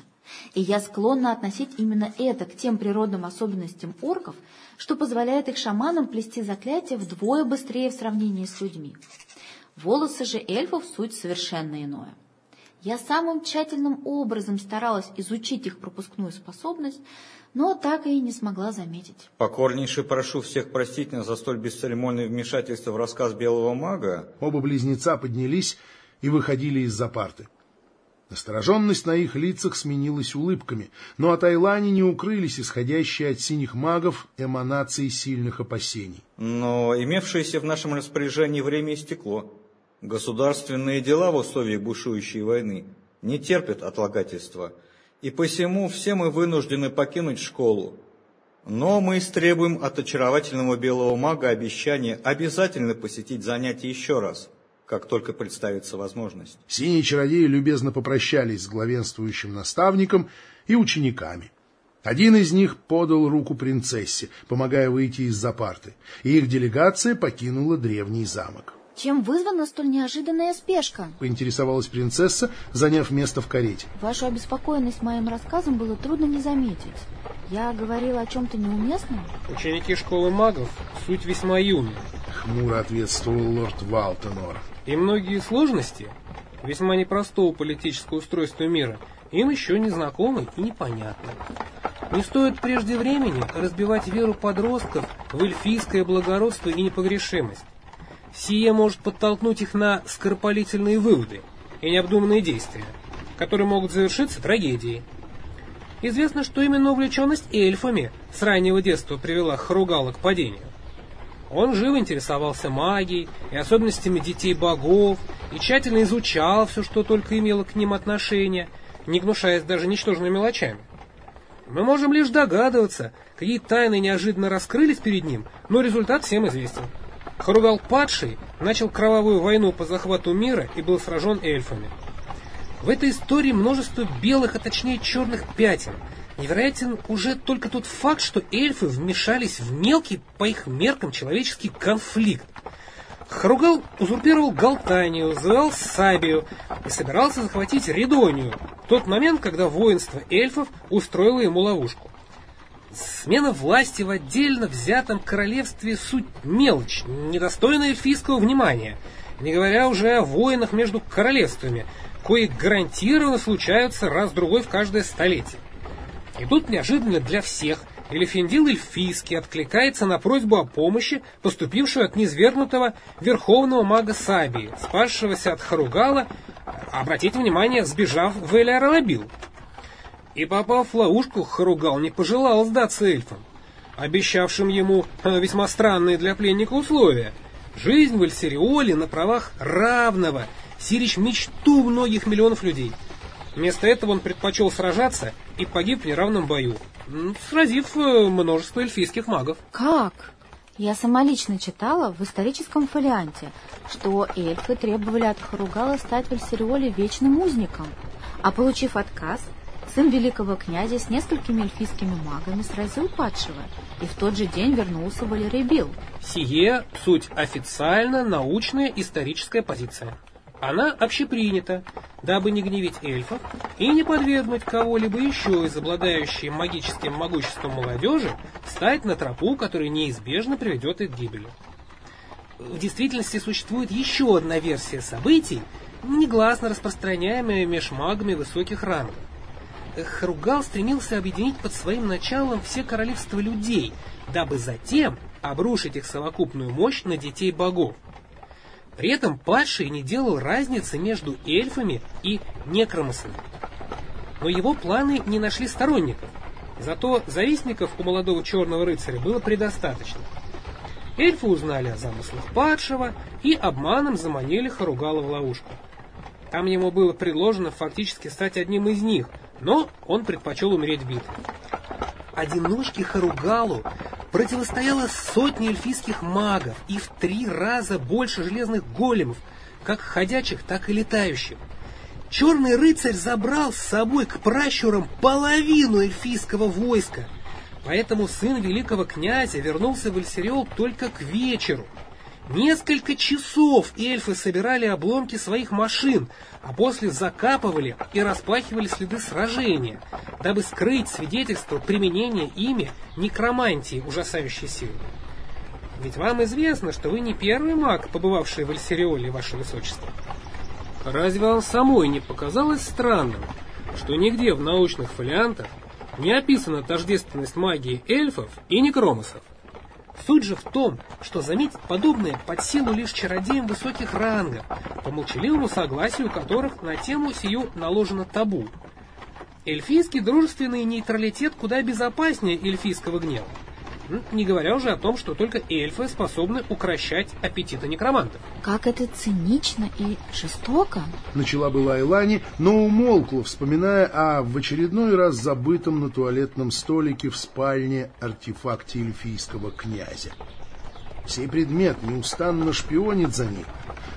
И я склонна относить именно это к тем природным особенностям орков, что позволяет их шаманам плести заклятия вдвое быстрее в сравнении с людьми. Волосы же эльфов суть совершенно иное. Я самым тщательным образом старалась изучить их пропускную способность, но так и не смогла заметить. Покорнейше прошу всех простить нас за столь бесцеремонное вмешательство в рассказ белого мага. Оба близнеца поднялись и выходили из-за парты. Настороженность на их лицах сменилась улыбками, но от Айлани не укрылись исходящие от синих магов эманации сильных опасений. Но имевшееся в нашем распоряжении время истекло. Государственные дела в условиях бушующей войны не терпят отлагательства – и посему все мы вынуждены покинуть школу. Но мы истребуем от очаровательного белого мага обещание обязательно посетить занятия еще раз, как только представится возможность. Синие чародеи любезно попрощались с главенствующим наставником и учениками. Один из них подал руку принцессе, помогая выйти из-за парты, и их делегация покинула древний замок. Чем вызвана столь неожиданная спешка? Поинтересовалась принцесса, заняв место в карете. Вашу обеспокоенность моим рассказом было трудно не заметить. Я говорила о чем-то неуместном? Ученики школы магов — суть весьма юная. Хмуро ответствовал лорд Валтенор. И многие сложности весьма непростого политического устройства мира им еще не знакомы и непонятны. Не стоит прежде времени разбивать веру подростков в эльфийское благородство и непогрешимость. Сие может подтолкнуть их на скоропалительные выводы и необдуманные действия, которые могут завершиться трагедией. Известно, что именно увлеченность эльфами с раннего детства привела Харугала к падению. Он живо интересовался магией и особенностями детей богов и тщательно изучал все, что только имело к ним отношение, не гнушаясь даже ничтожными мелочами. Мы можем лишь догадываться, какие тайны неожиданно раскрылись перед ним, но результат всем известен. Харугал-падший начал кровавую войну по захвату мира и был сражен эльфами. В этой истории множество белых, а точнее черных пятен. Невероятен уже только тот факт, что эльфы вмешались в мелкий, по их меркам, человеческий конфликт. Харугал узурпировал Галтанию, завел Сабию и собирался захватить Ридонию в тот момент, когда воинство эльфов устроило ему ловушку. Смена власти в отдельно взятом королевстве суть мелочь, недостойная эльфийского внимания, не говоря уже о войнах между королевствами, кои гарантированно случаются раз-другой в каждое столетие. И тут неожиданно для всех Элефиндил Эльфийский откликается на просьбу о помощи, поступившую от низвергнутого верховного мага Сабии, спасшегося от Харугала, обратите внимание, сбежав в Эль-Аралабил. И попав в ловушку, Харугал не пожелал сдаться эльфам, обещавшим ему э, весьма странные для пленника условия. Жизнь в Эльсириоле на правах равного, сирич мечту многих миллионов людей. Вместо этого он предпочел сражаться и погиб в неравном бою, сразив э, множество эльфийских магов. Как? Я сама лично читала в историческом фолианте, что эльфы требовали от Харугала стать в Эльсириоле вечным узником, а получив отказ, сын великого князя с несколькими эльфийскими магами сразил падшего и в тот же день вернулся в Алирейбил. Сие – суть официально научная историческая позиция. Она общепринята, дабы не гневить эльфов и не подвергнуть кого-либо еще из обладающей магическим могуществом молодежи стать на тропу, которая неизбежно приведет их к гибели. В действительности существует еще одна версия событий, негласно распространяемая меж магами высоких рангов. Харугал стремился объединить под своим началом все королевства людей, дабы затем обрушить их совокупную мощь на детей богов. При этом падший не делал разницы между эльфами и некромосами. Но его планы не нашли сторонников, зато завистников у молодого черного рыцаря было предостаточно. Эльфы узнали о замыслах падшего и обманом заманили Харугала в ловушку. Там ему было предложено фактически стать одним из них, но он предпочел умереть в битве. Одиночке Харугалу противостояло сотни эльфийских магов и в три раза больше железных големов, как ходячих, так и летающих. Черный рыцарь забрал с собой к пращурам половину эльфийского войска, поэтому сын великого князя вернулся в Эльсириол только к вечеру – Несколько часов эльфы собирали обломки своих машин, а после закапывали и распахивали следы сражения, дабы скрыть свидетельство применения ими некромантии ужасающей силы. Ведь вам известно, что вы не первый маг, побывавший в Эльсириоле, ваше высочество. Разве вам самой не показалось странным, что нигде в научных фолиантах не описана тождественность магии эльфов и некромосов? Суть же в том, что заметить подобное под силу лишь чародеям высоких рангов, по молчаливому согласию которых на тему сию наложено табу. Эльфийский дружественный нейтралитет куда безопаснее эльфийского гнева. Не говоря уже о том, что только эльфы способны укращать аппетиты некромантов. Как это цинично и жестоко. Начала была Элани, но умолкла, вспоминая о в очередной раз забытом на туалетном столике в спальне артефакте эльфийского князя. Сей предмет неустанно шпионит за ней,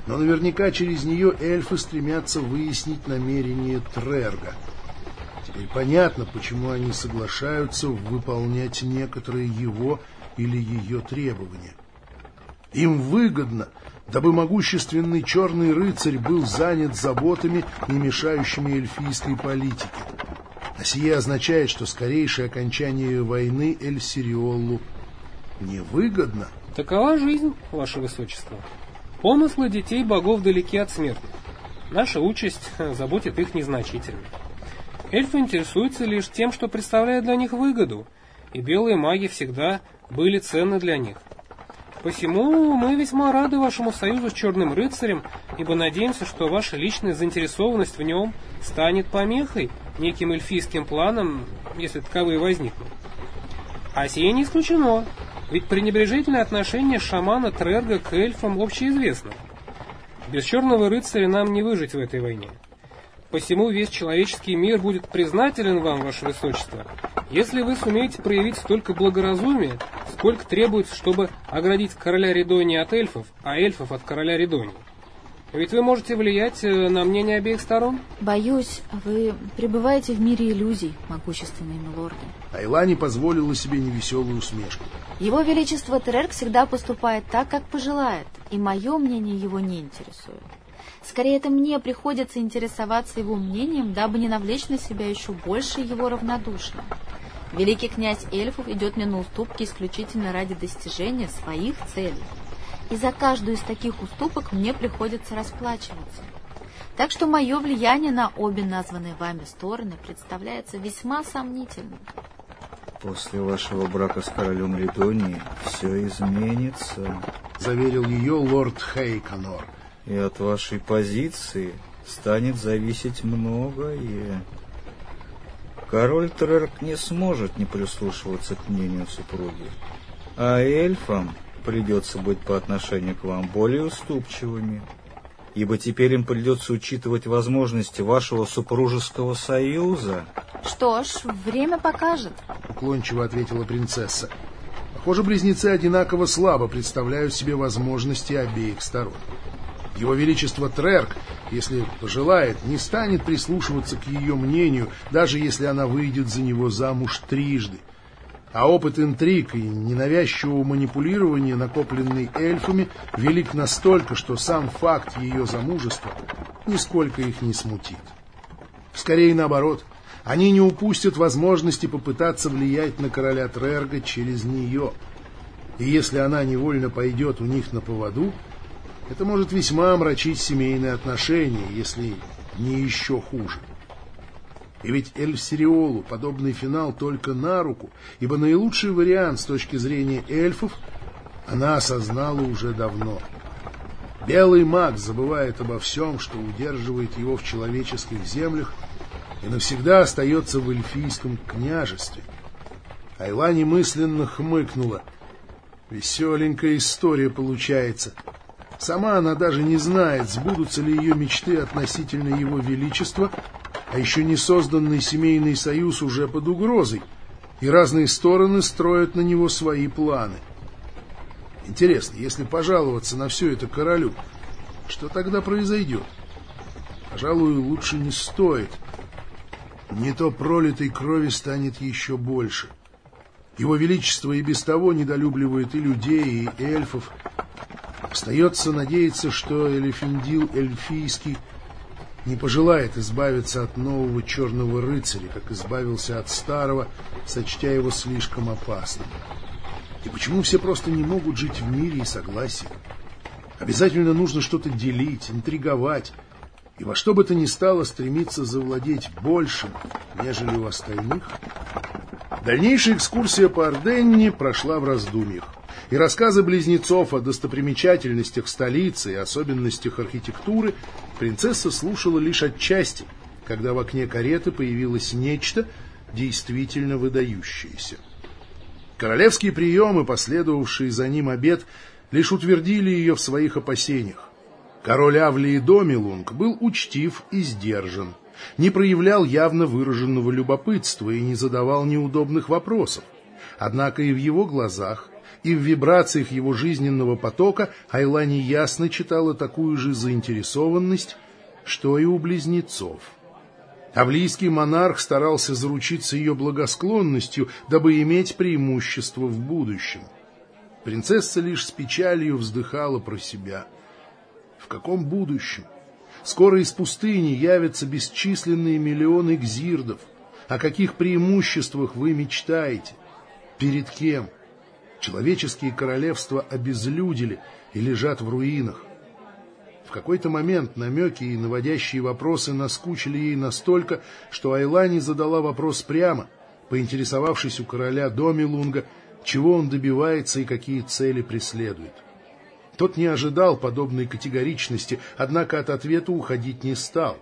но наверняка через нее эльфы стремятся выяснить намерение Трерга — Теперь понятно, почему они соглашаются выполнять некоторые его или ее требования. Им выгодно, дабы могущественный черный рыцарь был занят заботами, не мешающими эльфийской политике. А сие означает, что скорейшее окончание войны Эль-Сириолу невыгодно. Такова жизнь, ваше высочество. Помыслы детей богов далеки от смерти. Наша участь заботит их незначительно. Эльфы интересуются лишь тем, что представляет для них выгоду, и белые маги всегда были ценны для них. Посему мы весьма рады вашему союзу с Черным Рыцарем, ибо надеемся, что ваша личная заинтересованность в нем станет помехой неким эльфийским планам, если таковые возникнут. А сие не исключено, ведь пренебрежительное отношение шамана Трерга к эльфам общеизвестно. Без Черного Рыцаря нам не выжить в этой войне. Посему весь человеческий мир будет признателен вам, ваше высочество, если вы сумеете проявить столько благоразумия, сколько требуется, чтобы оградить короля Ридонии от эльфов, а эльфов от короля Ридонии. Ведь вы можете влиять э, на мнение обеих сторон. Боюсь, вы пребываете в мире иллюзий, могущественные милорды. Айлани позволила себе невеселую усмешку. Его Величество Терерк всегда поступает так, как пожелает, и мое мнение его не интересует. Скорее, это мне приходится интересоваться его мнением, дабы не навлечь на себя еще больше его равнодушия. Великий князь эльфов идет мне на уступки исключительно ради достижения своих целей. И за каждую из таких уступок мне приходится расплачиваться. Так что мое влияние на обе названные вами стороны представляется весьма сомнительным. После вашего брака с королем Лидонии все изменится, заверил ее лорд Хейконор и от вашей позиции станет зависеть многое. Король Трерк не сможет не прислушиваться к мнению супруги, а эльфам придется быть по отношению к вам более уступчивыми, ибо теперь им придется учитывать возможности вашего супружеского союза. Что ж, время покажет, уклончиво ответила принцесса. Похоже, близнецы одинаково слабо представляют себе возможности обеих сторон. Его Величество Трерк, если пожелает, не станет прислушиваться к ее мнению, даже если она выйдет за него замуж трижды. а опыт интриг и ненавязчивого манипулирования, накопленный эльфами, велик настолько, что сам факт ее замужества нисколько их не смутит. Скорее наоборот, они не упустят возможности попытаться влиять на короля Трерга через нее. И если она невольно пойдет у них на поводу, это может весьма омрачить семейные отношения, если не еще хуже. И ведь Эльсириолу подобный финал только на руку, ибо наилучший вариант с точки зрения эльфов она осознала уже давно. Белый маг забывает обо всем, что удерживает его в человеческих землях, и навсегда остается в эльфийском княжестве. Айла немысленно хмыкнула. Веселенькая история получается. Сама она даже не знает, сбудутся ли ее мечты относительно его величества, а еще не созданный семейный союз уже под угрозой, и разные стороны строят на него свои планы. Интересно, если пожаловаться на все это королю, что тогда произойдет? Пожалуй, лучше не стоит. Не то пролитой крови станет еще больше. Его Величество и без того недолюбливает и людей, и эльфов. Остается надеяться, что Элефиндил эльфийский не пожелает избавиться от нового черного рыцаря, как избавился от старого, сочтя его слишком опасным. И почему все просто не могут жить в мире и согласии? Обязательно нужно что-то делить, интриговать, и во что бы то ни стало стремиться завладеть большим, нежели у остальных. Дальнейшая экскурсия по Орденне прошла в раздумьях и рассказы близнецов о достопримечательностях столицы и особенностях архитектуры принцесса слушала лишь отчасти, когда в окне кареты появилось нечто действительно выдающееся. Королевские приемы, последовавшие за ним обед, лишь утвердили ее в своих опасениях. Король Авлии Домилунг был учтив и сдержан, не проявлял явно выраженного любопытства и не задавал неудобных вопросов. Однако и в его глазах и в вибрациях его жизненного потока Айлани ясно читала такую же заинтересованность, что и у близнецов. Авлийский монарх старался заручиться ее благосклонностью, дабы иметь преимущество в будущем. Принцесса лишь с печалью вздыхала про себя. Каком будущем? Скоро из пустыни явятся бесчисленные миллионы гзирдов. О каких преимуществах вы мечтаете? Перед кем? — Человеческие королевства обезлюдили и лежат в руинах. В какой-то момент намеки и наводящие вопросы наскучили ей настолько, что Айлани задала вопрос прямо, поинтересовавшись у короля Домилунга, чего он добивается и какие цели преследует. Тот не ожидал подобной категоричности, однако от ответа уходить не стал.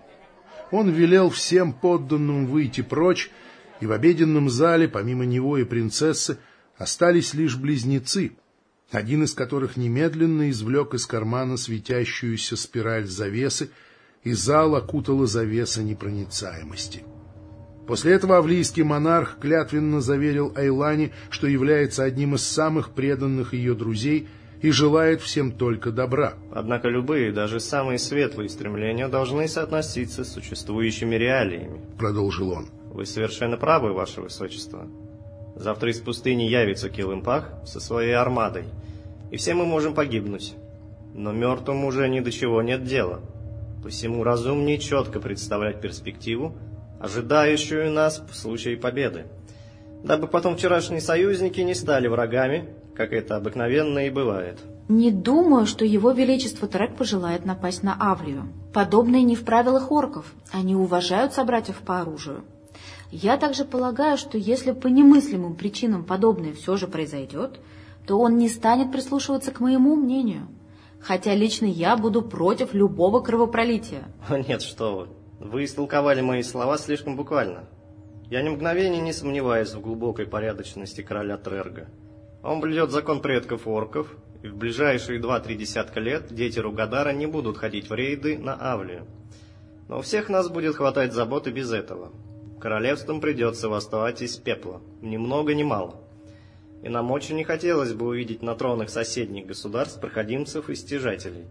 Он велел всем подданным выйти прочь, и в обеденном зале, помимо него и принцессы, Остались лишь близнецы, один из которых немедленно извлек из кармана светящуюся спираль завесы, и зал окутала завеса непроницаемости. После этого авлийский монарх клятвенно заверил Айлане, что является одним из самых преданных ее друзей и желает всем только добра. Однако любые, даже самые светлые стремления должны соотноситься с существующими реалиями. Продолжил он. Вы совершенно правы, Ваше Высочество. Завтра из пустыни явится Килымпах со своей армадой, и все мы можем погибнуть. Но мертвым уже ни до чего нет дела. Посему разумнее четко представлять перспективу, ожидающую нас в случае победы, дабы потом вчерашние союзники не стали врагами, как это обыкновенно и бывает. Не думаю, что его величество Трек пожелает напасть на Авлию. Подобное не в правилах орков. Они уважают собратьев по оружию. Я также полагаю, что если по немыслимым причинам подобное все же произойдет, то он не станет прислушиваться к моему мнению. Хотя лично я буду против любого кровопролития. Нет, что вы. Вы истолковали мои слова слишком буквально. Я ни мгновения не сомневаюсь в глубокой порядочности короля Трерга. Он блюдет закон предков орков, и в ближайшие два-три десятка лет дети Ругадара не будут ходить в рейды на Авлию. Но у всех нас будет хватать заботы без этого. Королевством придется восставать из пепла, ни много ни мало. И нам очень не хотелось бы увидеть на тронах соседних государств проходимцев и стяжателей.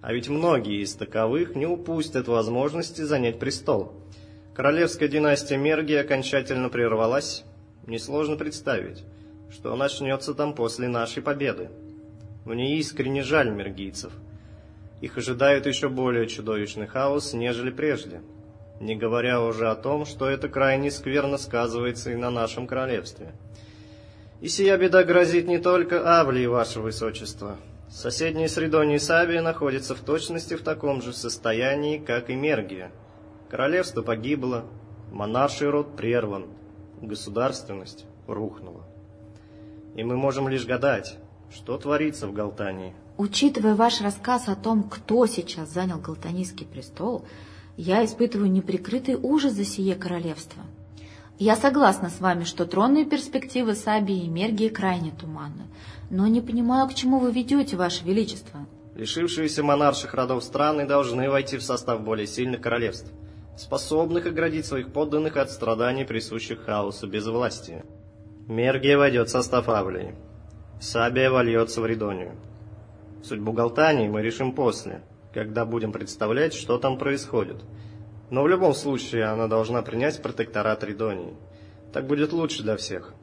А ведь многие из таковых не упустят возможности занять престол. Королевская династия Мерги окончательно прервалась, несложно представить. Что начнется там после нашей победы. Мне искренне жаль мергийцев. Их ожидает еще более чудовищный хаос, нежели прежде. Не говоря уже о том, что это крайне скверно сказывается и на нашем королевстве. И сия беда грозит не только Авлии, ваше высочество. Соседние с Ридонией Сабия находятся в точности в таком же состоянии, как и Мергия. Королевство погибло, монарший род прерван, государственность рухнула. И мы можем лишь гадать, что творится в Галтании. Учитывая ваш рассказ о том, кто сейчас занял Галтанийский престол, я испытываю неприкрытый ужас за сие королевство. Я согласна с вами, что тронные перспективы Сабии и Мергии крайне туманны, но не понимаю, к чему вы ведете, ваше величество. Лишившиеся монарших родов страны должны войти в состав более сильных королевств, способных оградить своих подданных от страданий, присущих хаосу без власти. Мергия войдет в состав Авлии. Сабия вольется в Ридонию. Судьбу Галтании мы решим после, когда будем представлять, что там происходит. Но в любом случае она должна принять протекторат Ридонии. Так будет лучше для всех.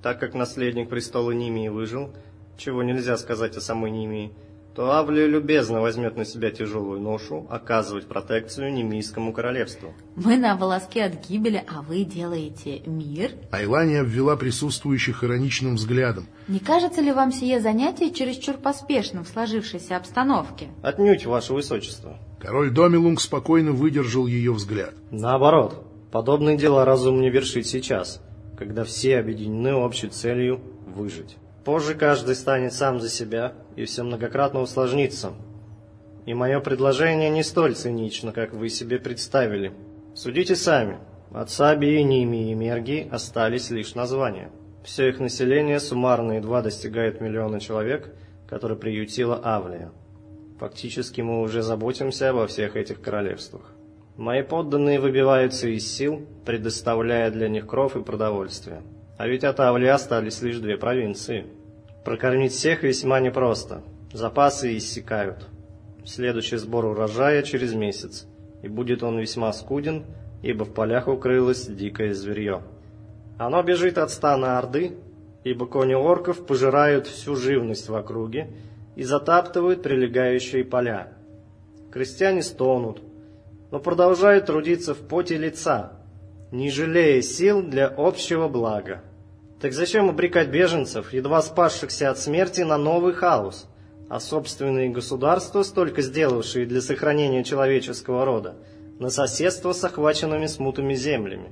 Так как наследник престола Нимии выжил, чего нельзя сказать о самой Нимии, то Авлия любезно возьмет на себя тяжелую ношу оказывать протекцию Немийскому королевству. Мы на волоске от гибели, а вы делаете мир? Айлания обвела присутствующих ироничным взглядом. Не кажется ли вам сие занятие чересчур поспешным в сложившейся обстановке? Отнюдь, ваше высочество. Король Домилунг спокойно выдержал ее взгляд. Наоборот, подобные дела разумнее вершить сейчас, когда все объединены общей целью выжить. Позже каждый станет сам за себя, и все многократно усложнится. И мое предложение не столь цинично, как вы себе представили. Судите сами. От Сабии, Ними и Мерги остались лишь названия. Все их население суммарно едва достигает миллиона человек, которые приютила Авлия. Фактически мы уже заботимся обо всех этих королевствах. Мои подданные выбиваются из сил, предоставляя для них кров и продовольствие. А ведь от Авли остались лишь две провинции. Прокормить всех весьма непросто. Запасы иссякают. Следующий сбор урожая через месяц. И будет он весьма скуден, ибо в полях укрылось дикое зверье. Оно бежит от стана Орды, ибо кони орков пожирают всю живность в округе и затаптывают прилегающие поля. Крестьяне стонут, но продолжают трудиться в поте лица, не жалея сил для общего блага. Так зачем обрекать беженцев, едва спасшихся от смерти, на новый хаос, а собственные государства, столько сделавшие для сохранения человеческого рода, на соседство с охваченными смутами землями?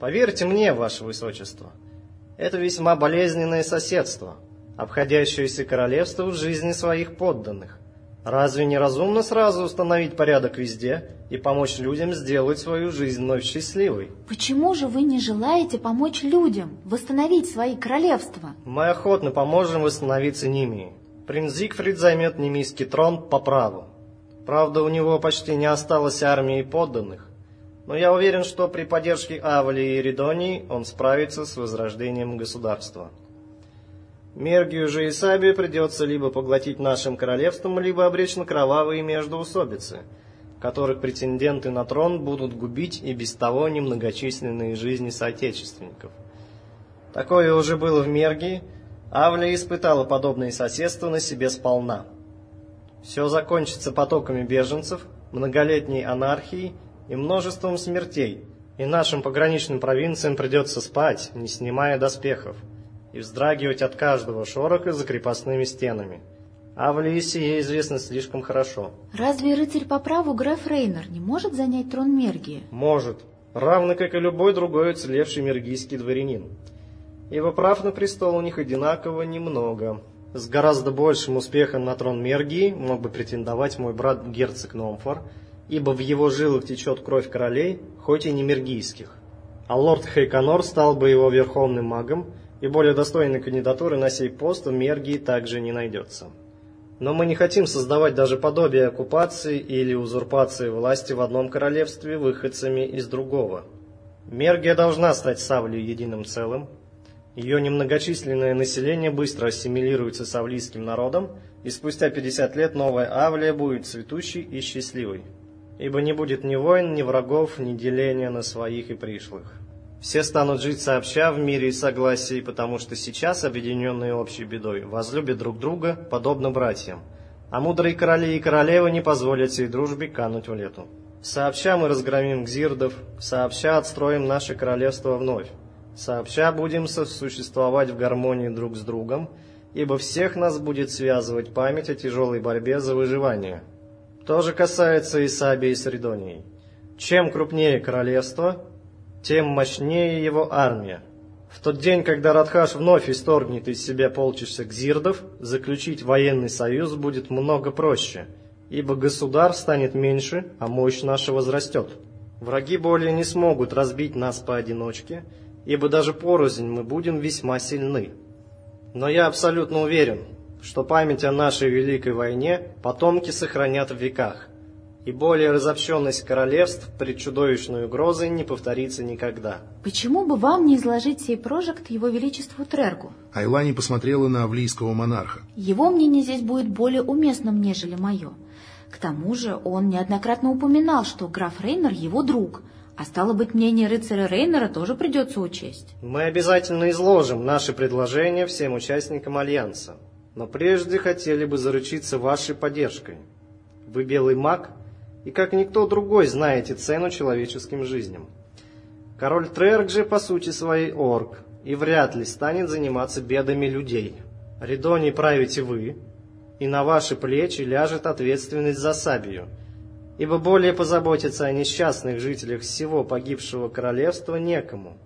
Поверьте мне, ваше высочество, это весьма болезненное соседство, обходящееся королевство в жизни своих подданных. Разве не разумно сразу установить порядок везде и помочь людям сделать свою жизнь вновь счастливой? Почему же вы не желаете помочь людям восстановить свои королевства? Мы охотно поможем восстановиться Нимии. Принц Зигфрид займет немийский трон по праву. Правда, у него почти не осталось армии подданных, но я уверен, что при поддержке Авалии и Ридонии он справится с возрождением государства. Мергию же и Сабию придется либо поглотить нашим королевством, либо обречь на кровавые междоусобицы, которых претенденты на трон будут губить и без того немногочисленные жизни соотечественников. Такое уже было в Мергии, Авлия испытала подобное соседство на себе сполна. Все закончится потоками беженцев, многолетней анархией и множеством смертей, и нашим пограничным провинциям придется спать, не снимая доспехов и вздрагивать от каждого шороха за крепостными стенами. А в Лисе ей известно слишком хорошо. Разве рыцарь по праву граф Рейнер не может занять трон Мергии? Может, равно как и любой другой уцелевший мергийский дворянин. Ибо прав на престол у них одинаково немного. С гораздо большим успехом на трон Мергии мог бы претендовать мой брат герцог Номфор, ибо в его жилах течет кровь королей, хоть и не мергийских. А лорд Хейконор стал бы его верховным магом, и более достойной кандидатуры на сей пост в Мергии также не найдется. Но мы не хотим создавать даже подобие оккупации или узурпации власти в одном королевстве выходцами из другого. Мергия должна стать Савлей единым целым. Ее немногочисленное население быстро ассимилируется с авлийским народом, и спустя 50 лет новая Авлия будет цветущей и счастливой. Ибо не будет ни войн, ни врагов, ни деления на своих и пришлых. Все станут жить сообща в мире и согласии, потому что сейчас, объединенные общей бедой, возлюбят друг друга, подобно братьям. А мудрые короли и королевы не позволят сей дружбе кануть в лету. Сообща мы разгромим гзирдов, сообща отстроим наше королевство вновь. Сообща будем сосуществовать в гармонии друг с другом, ибо всех нас будет связывать память о тяжелой борьбе за выживание. То же касается и Сабии и Средонии. Чем крупнее королевство, тем мощнее его армия. В тот день, когда Радхаш вновь исторгнет из себя полчища гзирдов, заключить военный союз будет много проще, ибо государ станет меньше, а мощь наша возрастет. Враги более не смогут разбить нас поодиночке, ибо даже порознь мы будем весьма сильны. Но я абсолютно уверен, что память о нашей великой войне потомки сохранят в веках – и более разобщенность королевств пред чудовищной угрозой не повторится никогда. Почему бы вам не изложить сей прожект его величеству Трергу? Айлани посмотрела на авлийского монарха. Его мнение здесь будет более уместным, нежели мое. К тому же он неоднократно упоминал, что граф Рейнер его друг, а стало быть, мнение рыцаря Рейнера тоже придется учесть. Мы обязательно изложим наши предложения всем участникам Альянса, но прежде хотели бы заручиться вашей поддержкой. Вы белый маг – и как никто другой знаете цену человеческим жизням. Король Трерк же по сути своей орк, и вряд ли станет заниматься бедами людей. Ридоний правите вы, и на ваши плечи ляжет ответственность за Сабию, ибо более позаботиться о несчастных жителях всего погибшего королевства некому.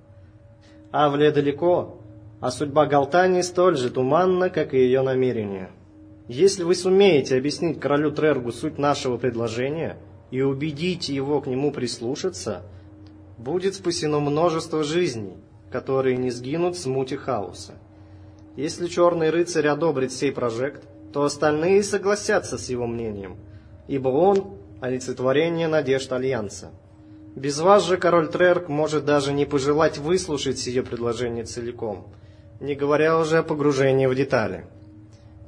Авлия далеко, а судьба Галтани столь же туманна, как и ее намерения. Если вы сумеете объяснить королю Трергу суть нашего предложения – и убедите его к нему прислушаться, будет спасено множество жизней, которые не сгинут в смуте хаоса. Если черный рыцарь одобрит сей прожект, то остальные согласятся с его мнением, ибо он – олицетворение надежд Альянса. Без вас же король Трерк может даже не пожелать выслушать сие предложение целиком, не говоря уже о погружении в детали.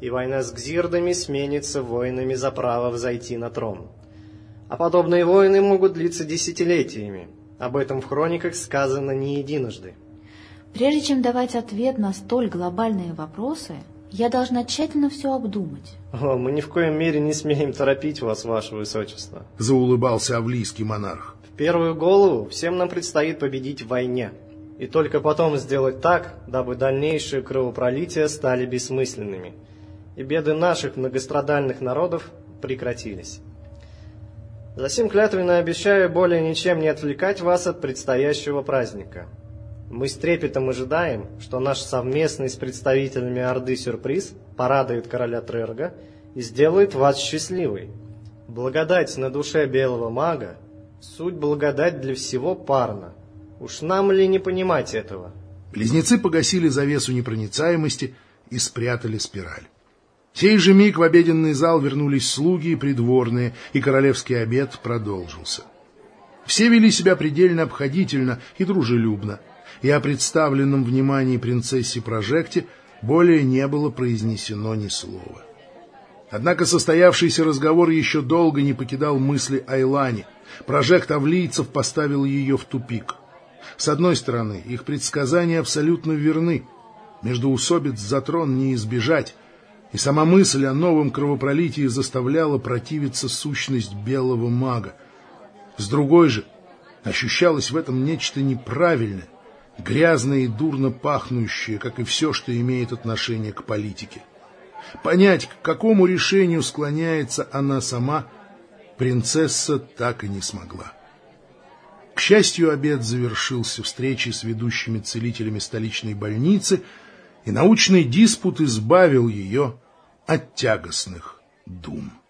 И война с гзирдами сменится войнами за право взойти на трон – а подобные войны могут длиться десятилетиями. Об этом в хрониках сказано не единожды. Прежде чем давать ответ на столь глобальные вопросы, я должна тщательно все обдумать. О, мы ни в коем мере не смеем торопить вас, ваше высочество. Заулыбался авлийский монарх. В первую голову всем нам предстоит победить в войне. И только потом сделать так, дабы дальнейшие кровопролития стали бессмысленными. И беды наших многострадальных народов прекратились. Засим клятвенно обещаю более ничем не отвлекать вас от предстоящего праздника. Мы с трепетом ожидаем, что наш совместный с представителями Орды сюрприз порадует короля Трерга и сделает вас счастливой. Благодать на душе белого мага – суть благодать для всего парна. Уж нам ли не понимать этого? Близнецы погасили завесу непроницаемости и спрятали спираль сей же миг в обеденный зал вернулись слуги и придворные, и королевский обед продолжился. Все вели себя предельно обходительно и дружелюбно, и о представленном внимании принцессе Прожекте более не было произнесено ни слова. Однако состоявшийся разговор еще долго не покидал мысли Айлани. Прожект Авлийцев поставил ее в тупик. С одной стороны, их предсказания абсолютно верны. Между усобиц за трон не избежать, и сама мысль о новом кровопролитии заставляла противиться сущность белого мага. С другой же, ощущалось в этом нечто неправильное, грязное и дурно пахнущее, как и все, что имеет отношение к политике. Понять, к какому решению склоняется она сама, принцесса так и не смогла. К счастью, обед завершился встречей с ведущими целителями столичной больницы, и научный диспут избавил ее от тягостных дум.